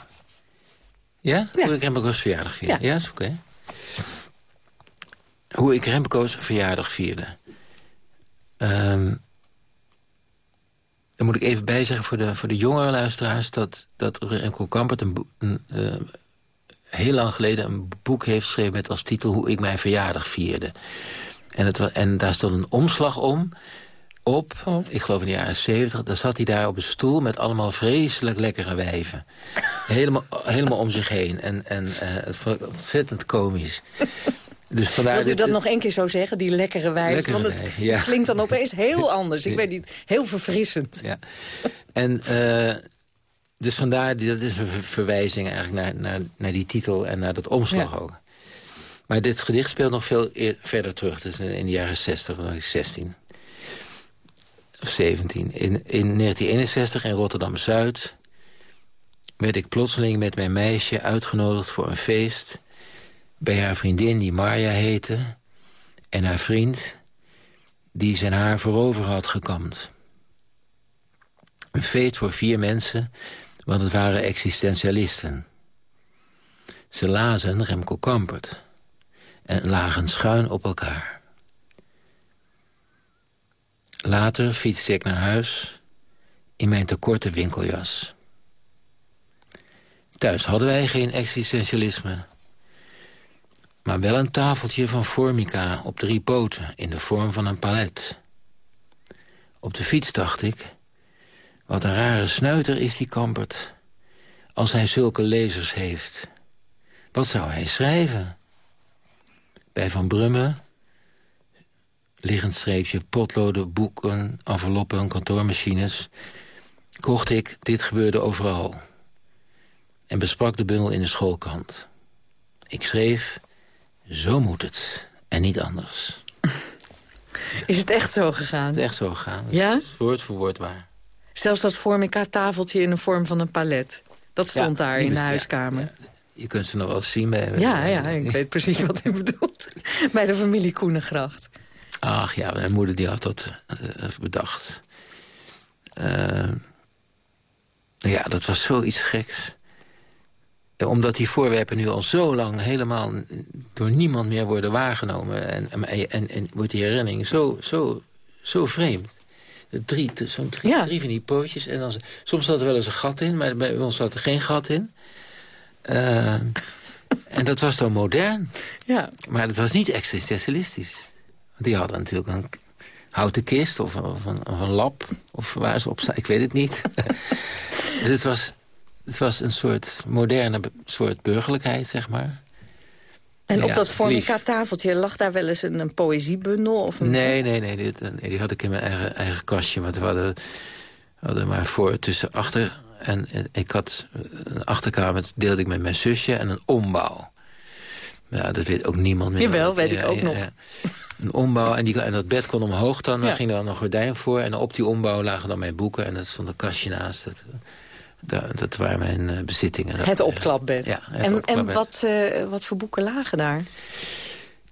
Ja? ja? Hoe ik Remco's verjaardag vierde. Ja, ja is oké. Hoe ik Remco's verjaardag vierde. Um, dan moet ik even bijzeggen voor de, voor de jongere luisteraars... dat, dat Remco Kampert een, een uh, heel lang geleden een boek heeft geschreven... met als titel Hoe ik mijn verjaardag vierde. En, het, en daar stond een omslag om op, oh. ik geloof in de jaren 70... dan zat hij daar op een stoel met allemaal vreselijk lekkere wijven. helemaal, helemaal om zich heen. En, en uh, het vond ik ontzettend komisch.
Dus Wilt u dat nog één keer zo zeggen, die lekkere wijf? Want het klinkt dan opeens heel anders. Ik weet niet, heel verfrissend.
Ja. En uh, dus vandaar, dat is een verwijzing eigenlijk naar, naar, naar die titel en naar dat omslag ook. Maar dit gedicht speelt nog veel verder terug. Dus in de jaren 60, dan was ik 16. Of 17. In, in 1961 in Rotterdam-Zuid... werd ik plotseling met mijn meisje uitgenodigd voor een feest bij haar vriendin die Marja heette... en haar vriend die zijn haar voorover had gekamd. Een feest voor vier mensen, want het waren existentialisten. Ze lazen Remco Kampert en lagen schuin op elkaar. Later fietste ik naar huis in mijn tekorte winkeljas. Thuis hadden wij geen existentialisme maar wel een tafeltje van formica op drie poten in de vorm van een palet. Op de fiets dacht ik, wat een rare snuiter is die Kampert... als hij zulke lezers heeft. Wat zou hij schrijven? Bij Van Brummen, liggend streepje, potloden, boeken, enveloppen, kantoormachines... kocht ik Dit gebeurde overal... en besprak de bundel in de schoolkant. Ik schreef zo moet het. En niet anders.
Is het echt zo gegaan?
Het is echt zo gegaan.
Ja?
Woord voor woord waar.
Zelfs dat formica tafeltje in de vorm van een palet. Dat stond daar in de huiskamer.
Je kunt ze nog wel eens zien bij...
Ja, ja, ik weet precies wat u bedoelt. Bij de familie Koenengracht.
Ach ja, mijn moeder die had dat uh, bedacht. Uh, ja, dat was zoiets geks. Omdat die voorwerpen nu al zo lang helemaal door niemand meer worden waargenomen... en, en, en, en wordt die herinnering zo, zo, zo vreemd. Drie, Zo'n drie, ja. drie van die pootjes. En dan, soms zat er wel eens een gat in, maar bij ons zat er geen gat in. Uh, en dat was dan modern.
Ja.
Maar dat was niet existentialistisch. Die hadden natuurlijk een houten kist of, of, een, of een lab. Of waar ze op staan, ik weet het niet. dus het was, het was een soort moderne soort burgerlijkheid, zeg maar.
En op dat formica tafeltje lag daar wel eens een, een poëziebundel? Of een...
Nee, nee, nee, dit, nee, die had ik in mijn eigen, eigen kastje. Want we hadden, hadden maar voor tussen achter... En ik had een achterkamer, deelde ik met mijn zusje en een ombouw. Ja, dat weet ook niemand meer.
Jawel, weet ik ook nog.
Een ombouw en, die, en dat bed kon omhoog dan. Dan ging er dan een gordijn voor. En op die ombouw lagen dan mijn boeken. En dat stond een kastje naast. Dat, dat, dat waren mijn uh, bezittingen.
Het opklapbed. Ja, het en en wat, uh, wat voor boeken lagen daar?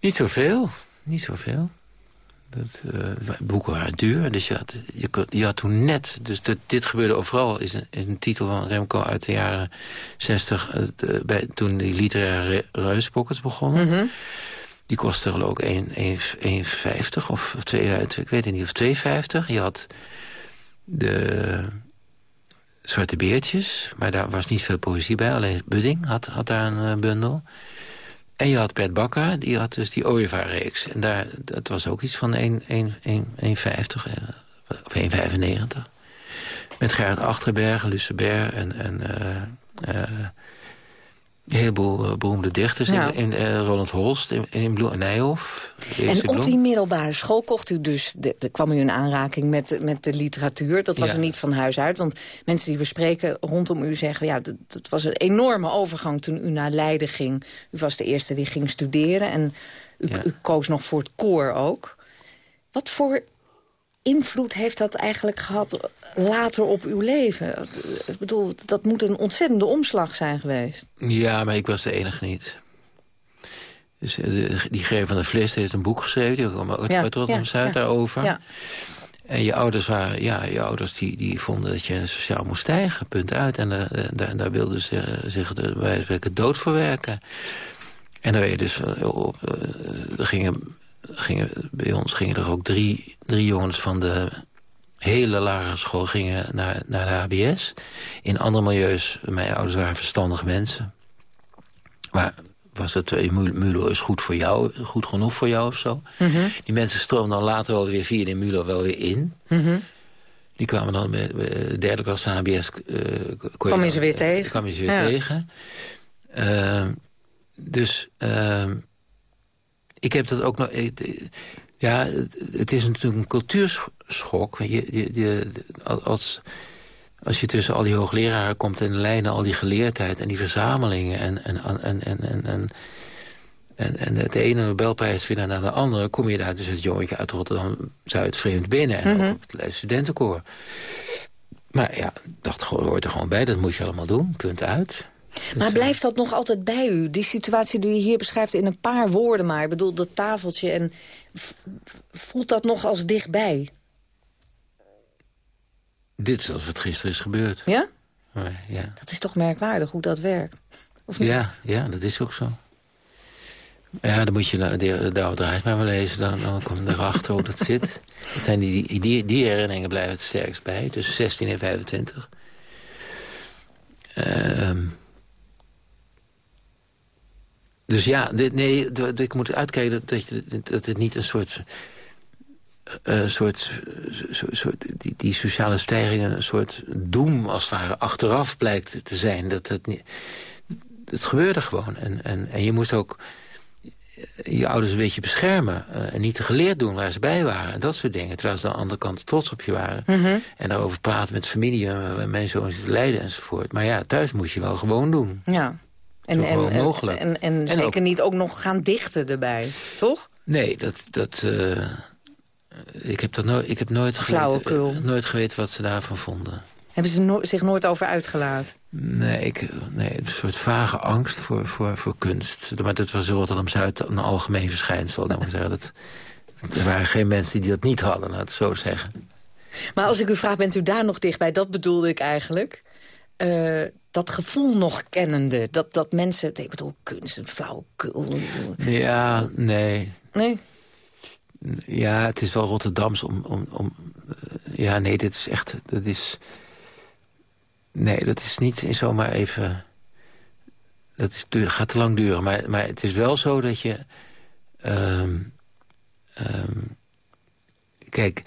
Niet zoveel. Niet zoveel. Dat, uh, boeken waren duur, dus je had, je, je had toen net... Dus dat, dit gebeurde overal, is een, is een titel van Remco uit de jaren 60... Uh, bij, toen die literaire reuspockets begonnen. Mm -hmm. Die kostte geloof ik 1,50 of, of 2, ik weet het niet, of 2,50. Je had de Zwarte Beertjes, maar daar was niet veel poëzie bij. Alleen Budding had, had daar een uh, bundel. En je had Bert Bakker, die had dus die Ooievaar-reeks. En daar, dat was ook iets van 1,50 of 1,95. Met Gerrit Achterberg, Lucebert en, en uh, uh, een heleboel uh, beroemde dichters. Ja. In, in Roland Holst, in, in Bloem en Nijhoff.
En op die middelbare school kocht u dus... De, de, kwam u in aanraking met, met de literatuur. Dat was ja. er niet van huis uit. Want mensen die we spreken rondom u zeggen... ja, dat, dat was een enorme overgang toen u naar Leiden ging. U was de eerste die ging studeren. En u, ja. u koos nog voor het koor ook. Wat voor invloed heeft dat eigenlijk gehad later op uw leven? Ik bedoel, dat moet een ontzettende omslag zijn geweest.
Ja, maar ik was de enige niet. Dus die G. van der Vlis heeft een boek geschreven. Die kwam ook ja, uit Rotterdam-Zuid ja, daarover. Ja. En je ouders waren, ja, je ouders die, die vonden dat je sociaal moest stijgen, punt uit. En uh, daar, daar wilden ze zich de wijze dood voor werken. En dan weet je dus, op, er gingen gingen, bij ons gingen er ook drie, drie jongens van de hele lagere school gingen naar, naar de HBS. In andere milieus, mijn ouders waren verstandige mensen. Maar was het uh, Mulo is goed voor jou, goed genoeg voor jou of zo? Mm -hmm. Die mensen stroomden dan later alweer via de Mulo wel weer in. Mm -hmm. Die kwamen dan met de derde klas HBS. Uh,
kwam je ze weer tegen?
kwam je ze weer ja. tegen. Uh, dus ik heb dat ook nog... Ja, het is natuurlijk een cultuurschok. Je, je, je, als, als je tussen al die hoogleraren komt en de lijnen, al die geleerdheid en die verzamelingen... en, en, en, en, en, en, en, en de ene Nobelprijs vinden naar de andere... kom je daar dus het jongetje uit Rotterdam-Zuid vreemd binnen. En mm -hmm. ook op het studentenkoor. Maar ja, dat hoort er gewoon bij. Dat moet je allemaal doen. Punt uit.
Maar blijft dat nog altijd bij u? Die situatie die je hier beschrijft in een paar woorden maar. Ik bedoel, dat tafeltje. En voelt dat nog als dichtbij?
Dit is alsof het gisteren is gebeurd.
Ja?
Maar, ja.
Dat is toch merkwaardig hoe dat werkt?
Of niet? Ja, ja, dat is ook zo. Ja, dan moet je de, de, de oude maar wel lezen. Dan, dan komt je erachter hoe dat zit. Dat zijn die, die, die herinneringen blijven het sterkst bij. Tussen 16 en 25. Ehm... Uh, dus ja, nee, ik moet uitkijken dat, dat, dat het niet een soort... Uh, soort, soort die, die, sociale stijgingen een soort doem als het ware achteraf blijkt te zijn. Dat, dat niet, het gebeurde gewoon. En, en, en je moest ook je ouders een beetje beschermen. Uh, en niet te geleerd doen waar ze bij waren. En dat soort dingen. Terwijl ze aan de andere kant trots op je waren. Mm -hmm. En daarover praten met familie. Mijn zoon zit lijden enzovoort. Maar ja, thuis moest je wel gewoon doen.
Ja. En, en. En, en, en zeker ook, niet ook nog gaan dichten erbij, toch?
Nee, dat... dat uh, ik heb, dat nooit, ik heb nooit, geweten, nooit geweten wat ze daarvan vonden.
Hebben ze no zich nooit over uitgelaten?
Nee, ik, nee, een soort vage angst voor, voor, voor kunst. Maar dat was in Rotterdam-Zuid een algemeen verschijnsel. Dan moet ik zeggen. Dat, er waren geen mensen die dat niet hadden, laat het zo zeggen.
Maar als ik u vraag, bent u daar nog dichtbij? Dat bedoelde ik eigenlijk. Uh, dat gevoel nog kennende. Dat, dat mensen, ik bedoel, kunst, een flauwekul.
Ja, nee.
Nee?
Ja, het is wel Rotterdams om... om, om ja, nee, dit is echt... Dat is, nee, dat is niet zomaar even... Dat is, gaat te lang duren. Maar, maar het is wel zo dat je... Um, um, kijk,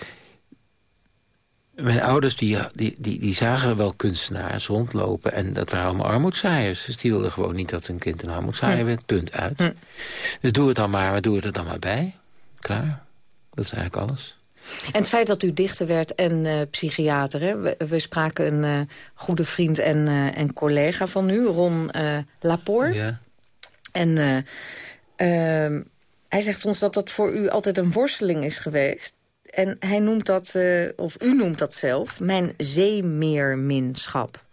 mijn ouders die, die, die, die zagen wel kunstenaars rondlopen. En dat waren allemaal armoedzaaiers. Dus die wilden gewoon niet dat hun kind een armoedzaaier hm. werd. Punt uit. Hm. Dus doe het dan maar, maar doe het er dan maar bij. Klaar. Dat is eigenlijk alles.
En het feit dat u dichter werd en uh, psychiater... Hè? We, we, spraken een uh, goede vriend en, uh, en collega van u, Ron Lapoor.
Ja.
En ehm, hij zegt ons dat dat voor u altijd een worsteling is geweest. En hij noemt dat, of u noemt dat zelf, mijn zeemeerminschap.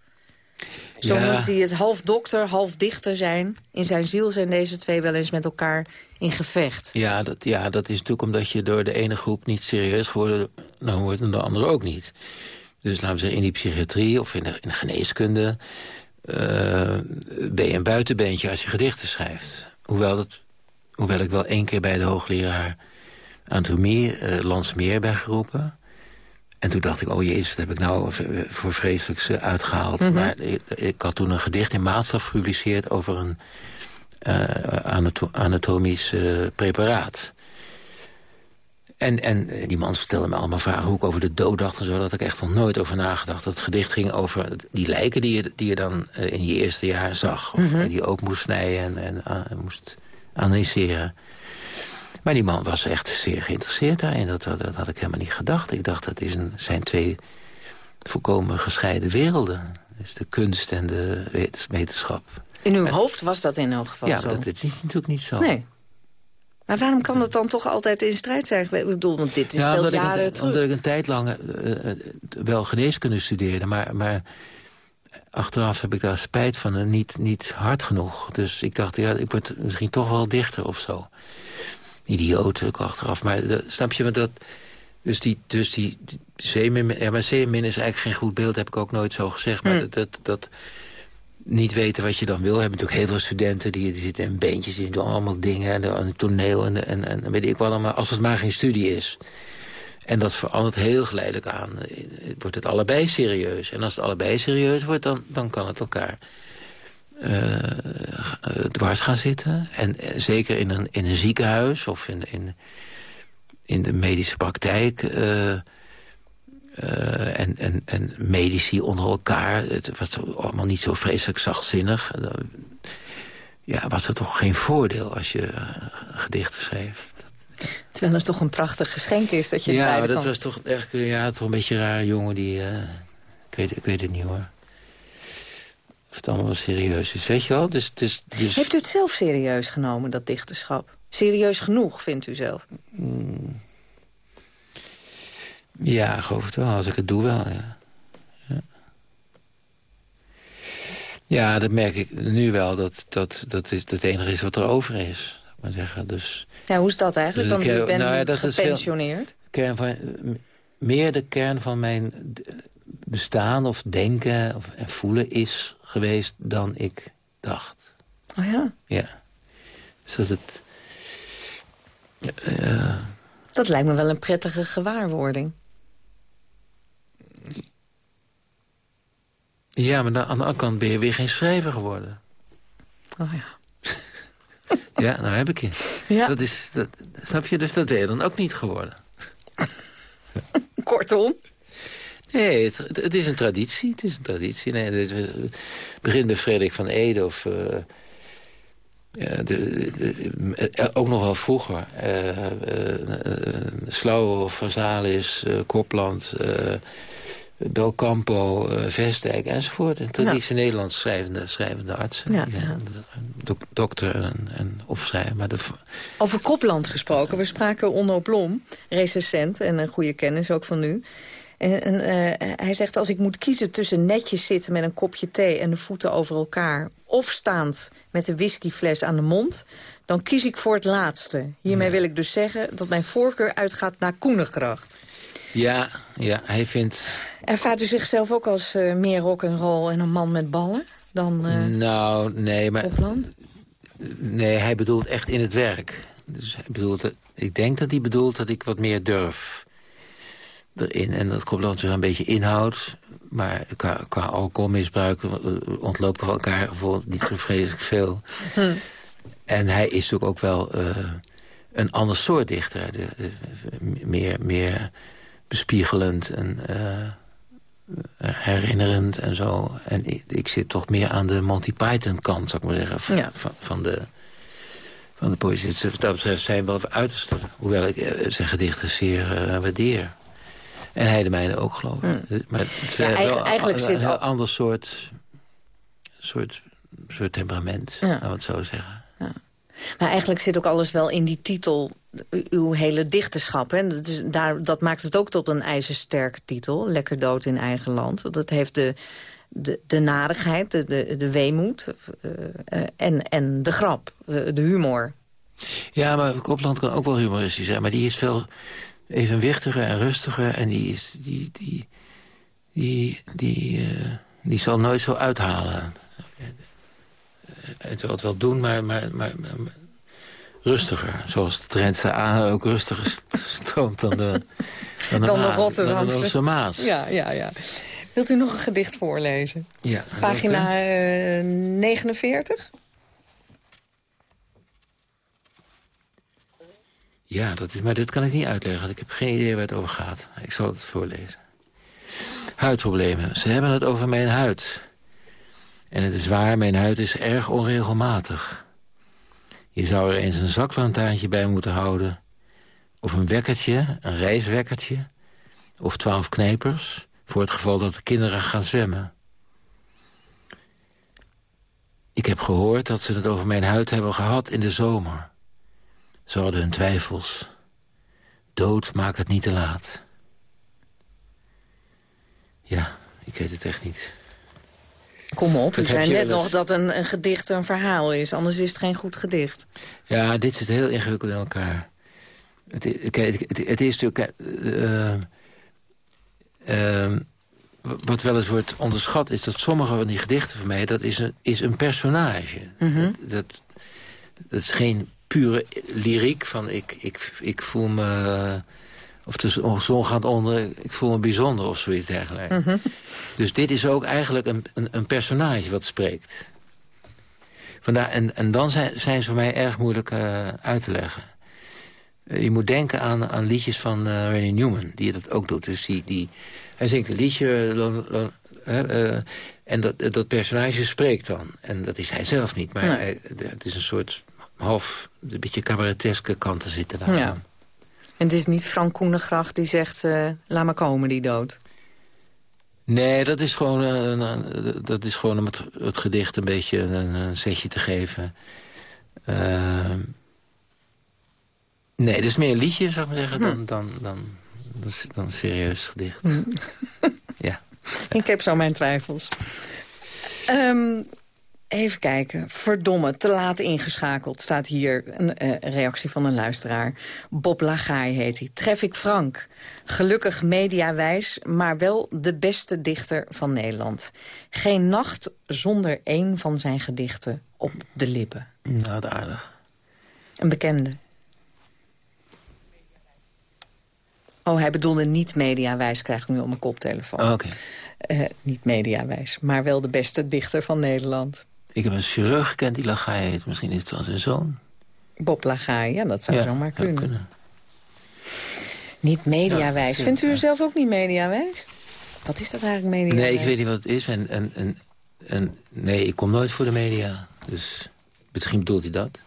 Zo ja. noemt hij het half dokter, half dichter zijn. In zijn ziel zijn deze twee wel eens met elkaar in gevecht.
Ja, dat, ja, dat is natuurlijk omdat je door de ene groep niet serieus geworden nou wordt en de andere ook niet. Dus laten we zeggen, in die psychiatrie of in de, in de geneeskunde... Uh, ben je een buitenbeentje als je gedichten schrijft. Hoewel, dat, hoewel ik wel één keer bij de hoogleraar anatomie uh, Lansmeer ben geroepen... En toen dacht ik, oh jezus, wat heb ik nou voor vreselijks eh, uitgehaald. Mm -hmm. Maar ik, ik, had toen een gedicht in maatstaf gepubliceerd... over een uh, anatomisch uh, preparaat. En, en die man vertelde me allemaal vragen hoe ik over de dood dacht en zo. Dat ik echt nog nooit over nagedacht. Dat gedicht ging over die lijken die je, die je dan in je eerste jaar zag. Of mm -hmm. die ook moest snijden en, en, en moest analyseren. Maar die man was echt zeer geïnteresseerd daarin. Dat, dat, dat had ik helemaal niet gedacht. Ik dacht, dat is een, zijn twee volkomen gescheiden werelden. Dus de kunst en de wetenschap.
In uw hoofd was dat in elk geval
ja,
zo?
Ja, dat, is natuurlijk niet zo.
Nee. Maar waarom kan dat dan toch altijd in strijd zijn? Ik bedoel, want dit is ja,
speelt
jaren
ik,
terug.
Omdat ik een tijd lang uh, wel geneeskunde studeerde. Maar, maar achteraf heb ik daar spijt van. Niet, niet hard genoeg. Dus ik dacht, ja, ik word misschien toch wel dichter of zo idioot ook achteraf. Maar dat, snap je, want dat... Dus die, dus die, maar zeemin is eigenlijk geen goed beeld, heb ik ook nooit zo gezegd. Maar dat, dat, dat, niet weten wat je dan wil. We hebben natuurlijk heel veel studenten die, die zitten in beentjes, die doen allemaal dingen. En toneel en, en, en weet ik wel. Maar als het maar geen studie is. En dat verandert heel geleidelijk aan. Wordt het allebei serieus. En als het allebei serieus wordt, dan, dan kan het elkaar uh, dwars gaan zitten. En uh, zeker in een, in een ziekenhuis of in, in, in de medische praktijk... Uh, en, en, en medici onder elkaar. Het was allemaal niet zo vreselijk zachtzinnig. ja, was er toch geen voordeel als je gedichten schreef.
Terwijl het toch een prachtig geschenk is dat je
Ja, dat was toch echt ja, toch een beetje een rare jongen die... ik, weet, ik weet het niet hoor of het allemaal wel serieus is. Weet je wel? Dus, dus, dus...
Heeft u het zelf serieus genomen, dat dichterschap? Serieus genoeg, vindt u zelf?
Mm. Ja, geloof het wel. Als ik het doe wel, ja. ja. Ja, dat merk ik nu wel. Dat, dat, dat is het enige is wat er over is. Maar zeggen. Dus,
ja, hoe is dat eigenlijk? Dus Want u bent nou ja, gepensioneerd.
Kern van, meer de kern van mijn bestaan of denken of, en voelen is geweest dan ik dacht.
Oh ja?
Ja. Dus dat het... Uh,
dat lijkt me wel een prettige gewaarwording.
Ja, maar aan de andere kant ben je weer geen schrijver geworden.
Oh ja.
ja, nou heb ik je. Ja. Dat is, dat, snap je? Dus dat ben je dan ook niet geworden.
Kortom?
Nee, het, het, is een traditie. Het is een traditie. Nee, het, begin de Frederik van Ede of... Uh, ja, de, de, ook nog wel vroeger. Uh, uh, Slauwe, Vazalis, Kopland, Belcampo, Vestdijk enzovoort. Een traditie. Nederlands schrijvende, schrijvende artsen. Ja, ja. Dok, dokter en, en of schrijver. Maar de...
Over Kopland gesproken. We spraken Onno Blom, recensent en een goede kennis ook van u. En, en, eh, hij zegt, als ik moet kiezen tussen netjes zitten met een kopje thee... en de voeten over elkaar, of staand met een whiskyfles aan de mond... dan kies ik voor het laatste. Hiermee wil ik dus zeggen dat mijn voorkeur uitgaat naar Koenengracht.
Ja, ja, hij vindt...
Ervaart u zichzelf ook als uh, meer rock'n'roll en een man met ballen dan uh,
Nou, nee, maar... Nee, hij bedoelt echt in het werk. Dus hij bedoelt, ik denk dat hij bedoelt dat ik wat meer durf erin. En dat komt dan een beetje inhoud. Maar qua, qua alcoholmisbruik ontlopen we elkaar bijvoorbeeld niet zo vreselijk veel. Hm. En hij is natuurlijk ook wel uh, een ander soort dichter. De, de, meer, meer bespiegelend en uh, herinnerend en zo. En ik, ik, zit toch meer aan de Monty Python kant, zou ik maar zeggen, ja. van, van, de, van de poëzie. Dus wat dat betreft zijn wel uiterste. Hoewel ik zijn gedichten zeer waardeer. En hij de mijne ook, geloof ik. Hmm. Maar het ja,
eigenlijk, zit
een heel ander soort, soort, soort temperament, ja. laten we het zo zeggen.
Ja. Maar eigenlijk zit ook alles wel in die titel, uw hele dichterschap. Hè? Dat, is, daar, dat maakt het ook tot een ijzersterke titel. Lekker dood in eigen land. Dat heeft de, de, de narigheid, de, de, de weemoed uh, en, en de grap, de, de humor.
Ja, maar Kopland kan ook wel humoristisch zijn. Maar die is veel evenwichtiger en rustiger. En die, is, die, die, die, die, uh, die zal nooit zo uithalen. Het zal het wel doen, maar, maar, maar, maar rustiger. Zoals de Drentse A ook rustiger stroomt dan de, dan de,
dan
de
Rotterdamse.
Dan de Maas.
Ja, ja, ja. Wilt u nog een gedicht voorlezen?
Ja.
Pagina uh, 49?
Ja, dat is, maar dit kan ik niet uitleggen. Ik heb geen idee waar het over gaat. Ik zal het voorlezen. Huidproblemen. Ze hebben het over mijn huid. En het is waar, mijn huid is erg onregelmatig. Je zou er eens een zaklantaarntje bij moeten houden. Of een wekkertje, een reiswekkertje. Of twaalf knijpers, voor het geval dat de kinderen gaan zwemmen. Ik heb gehoord dat ze het over mijn huid hebben gehad in de zomer. Ze hadden hun twijfels. Dood maakt het niet te laat. Ja, ik weet het echt niet.
Kom op, u zei net nog dat een, een gedicht een verhaal is. Anders is het geen goed gedicht.
Ja, dit zit heel ingewikkeld in elkaar. Het, het, het, het is natuurlijk... Uh, uh, wat wel eens wordt onderschat is dat sommige van die gedichten van mij... dat is een, is een personage. Mm -hmm. dat, dat, dat, is geen pure lyriek van ik, ik, ik voel me... Of de zon gaat onder, ik voel me bijzonder of zoiets dergelijks. Mm -hmm. Dus dit is ook eigenlijk een, een, een, personage wat spreekt. Vandaar, en, en dan zijn, zijn ze voor mij erg moeilijk uh, uit te leggen. Uh, je moet denken aan, aan liedjes van uh, Randy Newman, die dat ook doet. Dus die, die, hij zingt een liedje en dat, dat personage spreekt dan. En dat is hij zelf niet, maar hij, het is een soort half een beetje cabareteske kanten zitten daar.
Ja. En het is niet Frank Koenengracht die zegt, uh, laat maar komen die dood.
Nee, dat is gewoon, uh, dat is gewoon om het, het, gedicht een beetje een, een zetje te geven. Uh, nee, dat is meer een liedje, zou ik maar zeggen, dan, hm. dan, dan, dan, dan, een serieus gedicht. Hm. ja.
Ik heb zo mijn twijfels. Um, Even kijken. Verdomme, te laat ingeschakeld, staat hier een uh, reactie van een luisteraar. Bob Lagai heet hij. Tref ik Frank. Gelukkig mediawijs, maar wel de beste dichter van Nederland. Geen nacht zonder één van zijn gedichten op de lippen.
Nou, dat aardig.
Een bekende. Oh, hij bedoelde niet mediawijs, krijg ik nu op mijn koptelefoon.
Oh, Oké.
Okay. Uh, niet mediawijs, maar wel de beste dichter van Nederland.
Ik heb een chirurg gekend die Lagai heet. Misschien is het wel zijn zoon.
Bob Lagai, ja, dat zou ja, zomaar kunnen. kunnen. Niet mediawijs. Ja, Vindt u zelf ook niet mediawijs? Wat is dat eigenlijk mediawijs?
Nee, ik weet niet wat het is. En, en, en, en, nee, ik kom nooit voor de media. Dus misschien bedoelt hij dat.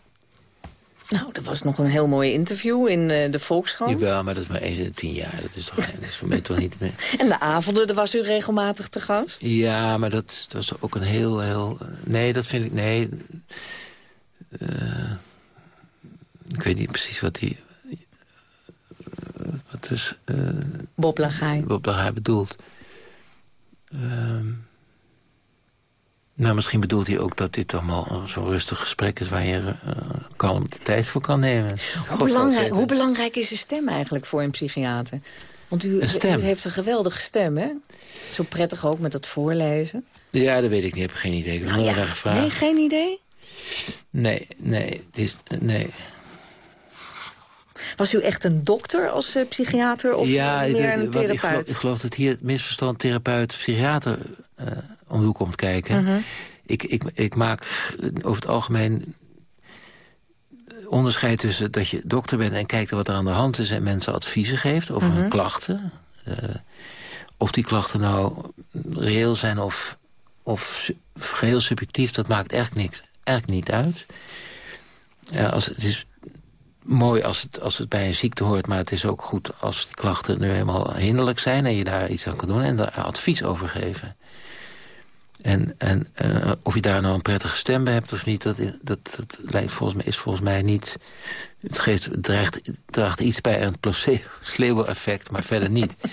Nou, dat was nog een heel mooi interview in uh, de Volkskrant.
Ja, maar dat is maar eens in tien jaar. Dat is, toch, dat is voor mij toch niet meer...
En de avonden, daar was u regelmatig te gast?
Ja, maar dat, dat was ook een heel, heel... Nee, dat vind ik... Nee. Uh, ik weet niet precies wat hij... Wat, is...
Bob Lagai.
Bob Lagai bedoelt. Ehm, nou, misschien bedoelt hij ook dat dit allemaal zo'n rustig gesprek is... waar je uh, kalm de tijd voor kan nemen.
Hoe belangrijk, hoe belangrijk is een stem eigenlijk voor een psychiater? Want u, u, heeft een geweldige stem, hè? Zo prettig ook met het voorlezen.
Ja, dat weet ik niet. Ik heb geen idee. Ik heb
nou, ja.
gevraagd.
Nee, geen idee?
Nee, nee. Het is, nee.
Was u echt een dokter als uh, psychiater of
ja,
meer een therapeut?
Ik geloof, ik geloof, dat hier het misverstand therapeut-psychiater uh, om de hoek komt kijken. Uh -huh. ik, ik, ik maak over het algemeen onderscheid tussen dat je dokter bent... en kijkt wat er aan de hand is en mensen adviezen geeft over -huh. hun klachten. Uh, of die klachten nou reëel zijn of, of geheel subjectief, dat maakt echt niks, eigenlijk niet uit. Ja, als, het is mooi als het, als het bij een ziekte hoort... maar het is ook goed als die klachten nu helemaal hinderlijk zijn... en je daar iets aan kan doen en daar advies over geven. En, en uh, of je daar nou een prettige stem bij hebt of niet... dat, dat, dat lijkt volgens mij, is volgens mij niet... Het, geeft, het draagt, draagt iets bij een placebo-effect, maar verder niet.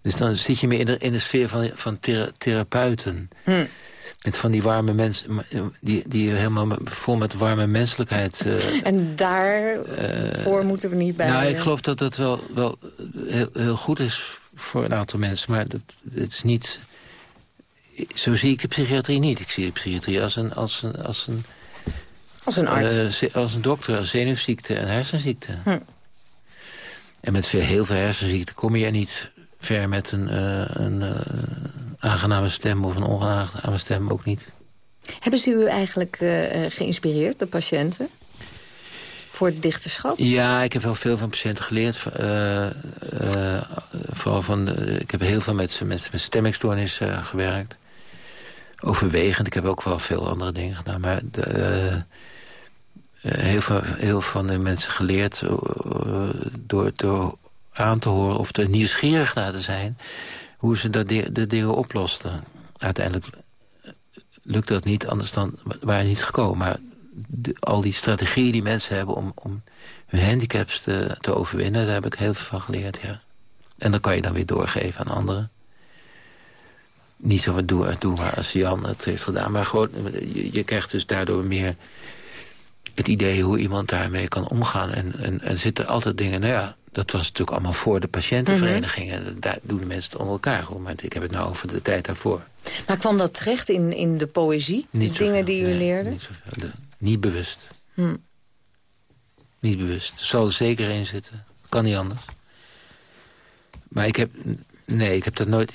Dus dan zit je meer in de, in de sfeer van, van thera therapeuten.
Hm.
Met van die warme mensen, die, die helemaal vol met warme menselijkheid... Uh,
en daarvoor uh, moeten we niet bij...
Nou, ik geloof dat dat wel, wel heel, heel goed is voor een aantal mensen. Maar dat, het is niet... Zo zie ik de psychiatrie niet. Ik zie de psychiatrie als een... Als een, als een
als een arts?
Uh, als een dokter, als zenuwziekte en hersenziekte. Hm. En met veel, heel veel hersenziekte kom je er niet ver met een, uh, een uh, aangename stem of een onaangename stem ook niet.
Hebben ze u eigenlijk geïnspireerd, de patiënten? Voor het dichterschap?
Ja, ik heb wel veel van patiënten geleerd. vooral van, ik heb heel veel met mensen met stemmingstoornis gewerkt. Overwegend. Ik heb ook wel veel andere dingen gedaan. Maar de, heel, veel, heel van de mensen geleerd door, door aan te horen... of er nieuwsgierig naar te zijn... hoe ze dat de, dingen oplosten. Uiteindelijk lukt dat niet, anders dan waren niet gekomen. Maar al die strategieën die mensen hebben om, om hun handicaps te, te overwinnen... daar heb ik heel veel van geleerd, ja. En dat kan je dan weer doorgeven aan anderen. Niet zo wat doe, doe maar als Jan het heeft gedaan. Maar gewoon, je, je krijgt dus daardoor meer het idee hoe iemand daarmee kan omgaan. En, en, en zitten altijd dingen, nou ja, dat was natuurlijk allemaal voor de patiëntenverenigingen. Mm -hmm. Daar doen de mensen het onder elkaar. Maar ik heb het nou over de tijd daarvoor.
Maar kwam dat terecht in, in de poëzie?
Niet
de dingen die u
nee,
leerde?
Niet, zoveel, niet bewust.
Hm.
Niet bewust. Er zal er zeker in zitten. Kan niet anders. Maar ik heb... Nee, ik heb dat nooit...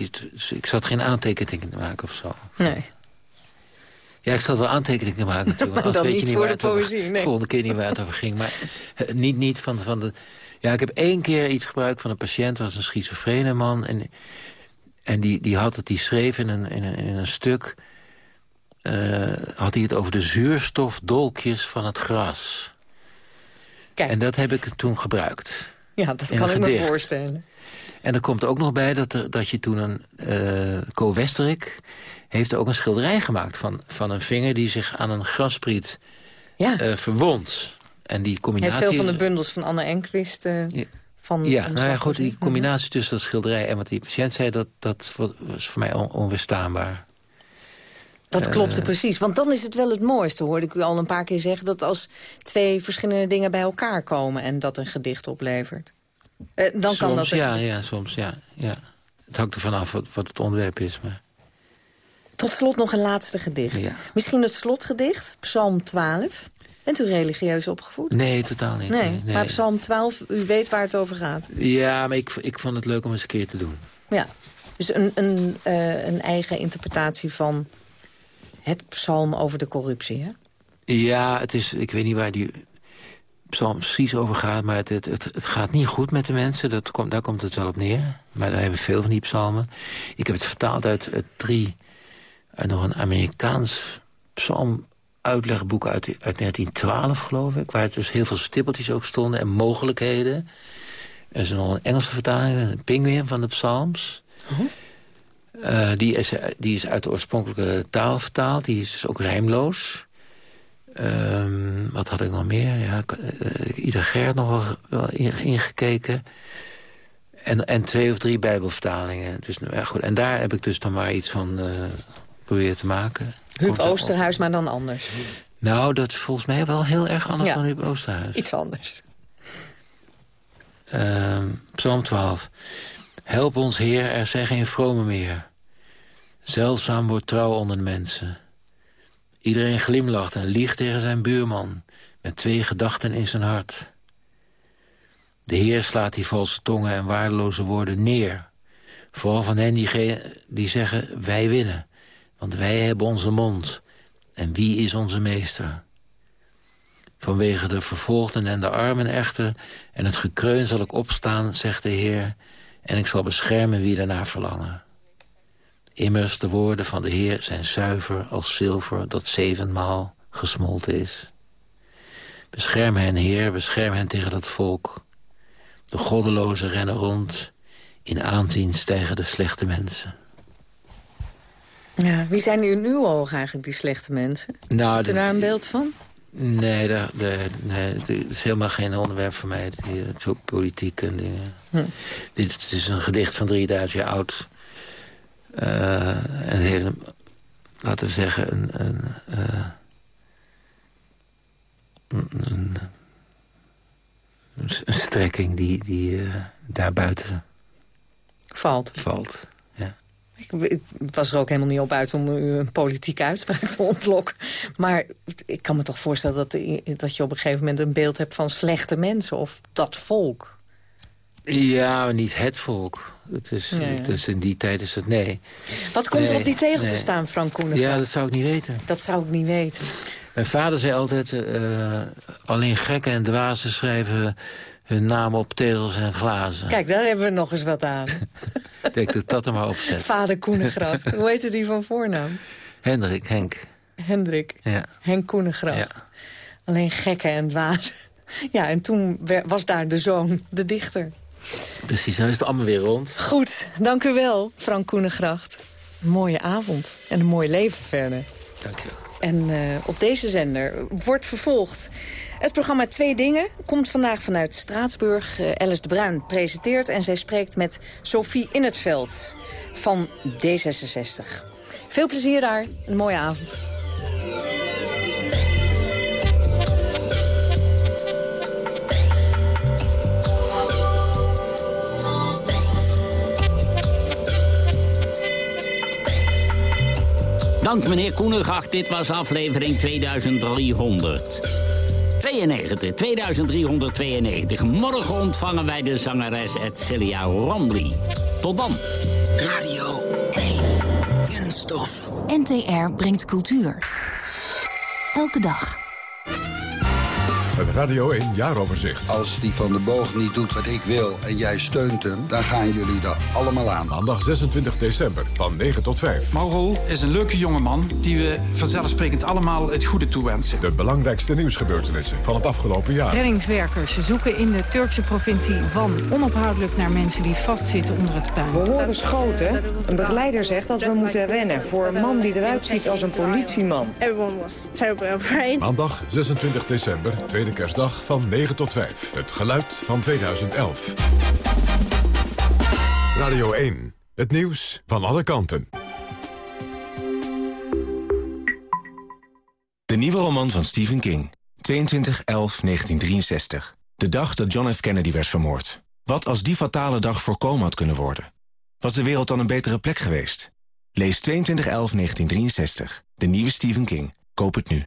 Ik zat geen aantekeningen te maken of zo.
Nee.
Ja, ik zat wel aantekeningen maken natuurlijk.
maar
Als
dan
weet
niet
je niet
voor de
over-
poëzie, nee.
volgende keer niet waar het over ging. Maar eh, niet, niet van, van de... Ja, ik heb één keer iets gebruikt van een patiënt. Dat was een schizofrene man. En, en die, die had het, die schreef in een, in een, in een stuk... eh, had hij het over de zuurstofdolkjes van het gras.
Kijk.
En dat heb ik toen gebruikt.
Ja, dat kan ik me voorstellen.
En er komt ook nog bij dat, er, dat je toen een... eh Co Westerik heeft ook een schilderij gemaakt van, van een vinger... die zich aan een graspriet
Ja.
eh, verwond. En die combinatie...
heeft veel van de bundels van Anne Enquist eh, van
Ja, nou ja, goed, die
gezien.
combinatie tussen dat schilderij en wat die patiënt zei... dat, dat was voor mij on- onweerstaanbaar.
Dat
Eh,
klopte precies. Want dan is het wel het mooiste, hoorde ik u al een paar keer zeggen... dat als twee verschillende dingen bij elkaar komen... en dat een gedicht oplevert. Eh, dan kan
soms,
dat... een
ja, ja, soms, ja, ja. Het hangt er vanaf wat, wat het onderwerp is. Maar...
Tot slot nog een laatste gedicht.
Ja.
Misschien het slotgedicht, Psalm 12. Bent u religieus opgevoed?
Nee, totaal niet.
Nee,
nee, nee.
maar Psalm 12, u weet waar het over gaat.
Ja, maar ik, ik vond het leuk om eens een keer te doen.
Ja, dus een, een, eh, een eigen interpretatie van het psalm over de corruptie, hè?
Ja, het is, ik weet niet waar die psalm precies over gaat... maar het, het, het, gaat niet goed met de mensen. Dat komt, daar komt het wel op neer. Maar daar hebben we veel van die psalmen. Ik heb het vertaald uit, uit drie... uit nog een Amerikaans psalmuitlegboek uit, uit 1912, geloof ik... waar het dus heel veel stippeltjes ook stonden en mogelijkheden. Er is nog een Engelse vertaling, een pinguïn van de psalms... Eh, die, is, die is uit de oorspronkelijke taal vertaald. Die is dus ook rijmloos. Ehm, wat had ik nog meer? Ja, eh, ieder Gerrit nog wel, wel in- ingekeken. En, en twee of drie bijbelvertalingen. Dus, nou, ja, goed. En daar heb ik dus dan maar iets van uh, proberen te maken.
Huub Oosterhuis, maar dan anders.
Nou, dat is volgens mij wel heel erg anders dan Huub Oosterhuis.
Iets anders.
Uh, Psalm 12. Help ons, Heer, er zijn geen vrome meer. Zeldzaam wordt trouw onder de mensen. Iedereen glimlacht en liegt tegen zijn buurman... met twee gedachten in zijn hart. De Heer slaat die valse tongen en waardeloze woorden neer. Vooral van hen die, die zeggen, wij winnen. Want wij hebben onze mond. En wie is onze meester? Vanwege de vervolgden en de armen echter... en het gekreun zal ik opstaan, zegt de Heer... en ik zal beschermen wie daarnaar verlangen. Immers, de woorden van de Heer zijn zuiver als zilver... dat zevenmaal gesmolten is. Bescherm hen, Heer, bescherm hen tegen dat volk. De goddelozen rennen rond. In aanzien stijgen de slechte mensen.
Ja, wie zijn in uw ogen eigenlijk die slechte mensen? Nou, Heeft u daar een beeld van?
Nee, dat, nee, dat is helemaal geen onderwerp voor mij. Politiek en dingen. Hm. Dit is een gedicht van 3000 jaar oud. Uh, en heeft, een, laten we zeggen, een... een, een, een strekking die, die uh, daarbuiten
valt.
valt.
Ik, was er ook helemaal niet op uit om u een politieke uitspraak te ontlokken. Maar ik kan me toch voorstellen dat, dat je op een gegeven moment een beeld hebt van slechte mensen of dat volk.
Ja, maar niet het volk. Het is, Het is in die tijd is het nee.
Wat komt er op die tegel te staan, Frank Koenen?
Ja, dat zou ik niet weten.
Dat zou ik niet weten.
Mijn vader zei altijd, uh, alleen gekken en dwazen schrijven hun naam op tegels en glazen.
Kijk, daar hebben we nog eens wat aan.
Ik denk dat dat er maar op zet.
Vader Koenengracht. Hoe heette die van voornaam?
Hendrik, Henk.
Hendrik. Ja. Henk Koenengracht. Ja. Alleen gekken en dwazen. Ja, en toen was daar de zoon, de dichter.
Precies, dan is het allemaal weer rond.
Goed, dank u wel, Frank Koenengracht. Een mooie avond en een mooi leven verder.
Dank je
En uh, op deze zender wordt vervolgd het programma Twee Dingen komt vandaag vanuit Straatsburg. Uh, Alice de Bruin presenteert en zij spreekt met Sophie In het Veld van D66. Veel plezier daar, een mooie avond.
Dank meneer Koenengracht, dit was aflevering 2300. 92, 2392. Morgen ontvangen wij de zangeres Celia Romley. Tot dan.
Radio 1. Kunststof. NTR brengt cultuur. Elke dag.
Het Radio 1 Jaaroverzicht.
Als die van de boog niet doet wat ik wil en jij steunt hem... dan gaan jullie er allemaal aan.
Maandag 26 december van 9 tot 5.
Mauro is een leuke jongeman die we vanzelfsprekend allemaal het goede toewensen.
De belangrijkste nieuwsgebeurtenissen van het afgelopen jaar.
Reddingswerkers zoeken in de Turkse provincie Van onophoudelijk naar mensen die vastzitten onder het puin.
We horen schoten. Een begeleider zegt dat we moeten rennen voor een man die eruit ziet als een politieman.
Everyone was terribly afraid.
Maandag 26 december, tweede kerstdag van 9 tot 5. Het geluid van 2011. Radio 1. Het nieuws van alle kanten.
De nieuwe roman van Stephen King. 22-11-1963. De dag dat John F. Kennedy werd vermoord. Wat als die fatale dag voorkomen had kunnen worden? Was de wereld dan een betere plek geweest? Lees 22-11-1963. De nieuwe Stephen King. Koop het nu.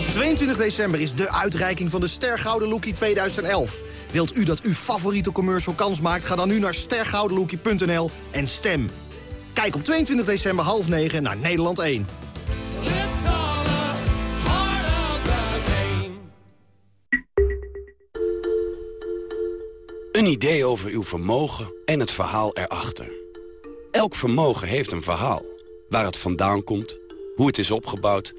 Op 22 december is de uitreiking van de Stergouden Lookie 2011. Wilt u dat uw favoriete commercial kans maakt? Ga dan nu naar stergoudenlookie.nl en stem. Kijk op 22 december half 9 naar Nederland 1.
Een idee over uw vermogen en het verhaal erachter. Elk vermogen heeft een verhaal. Waar het vandaan komt, hoe het is opgebouwd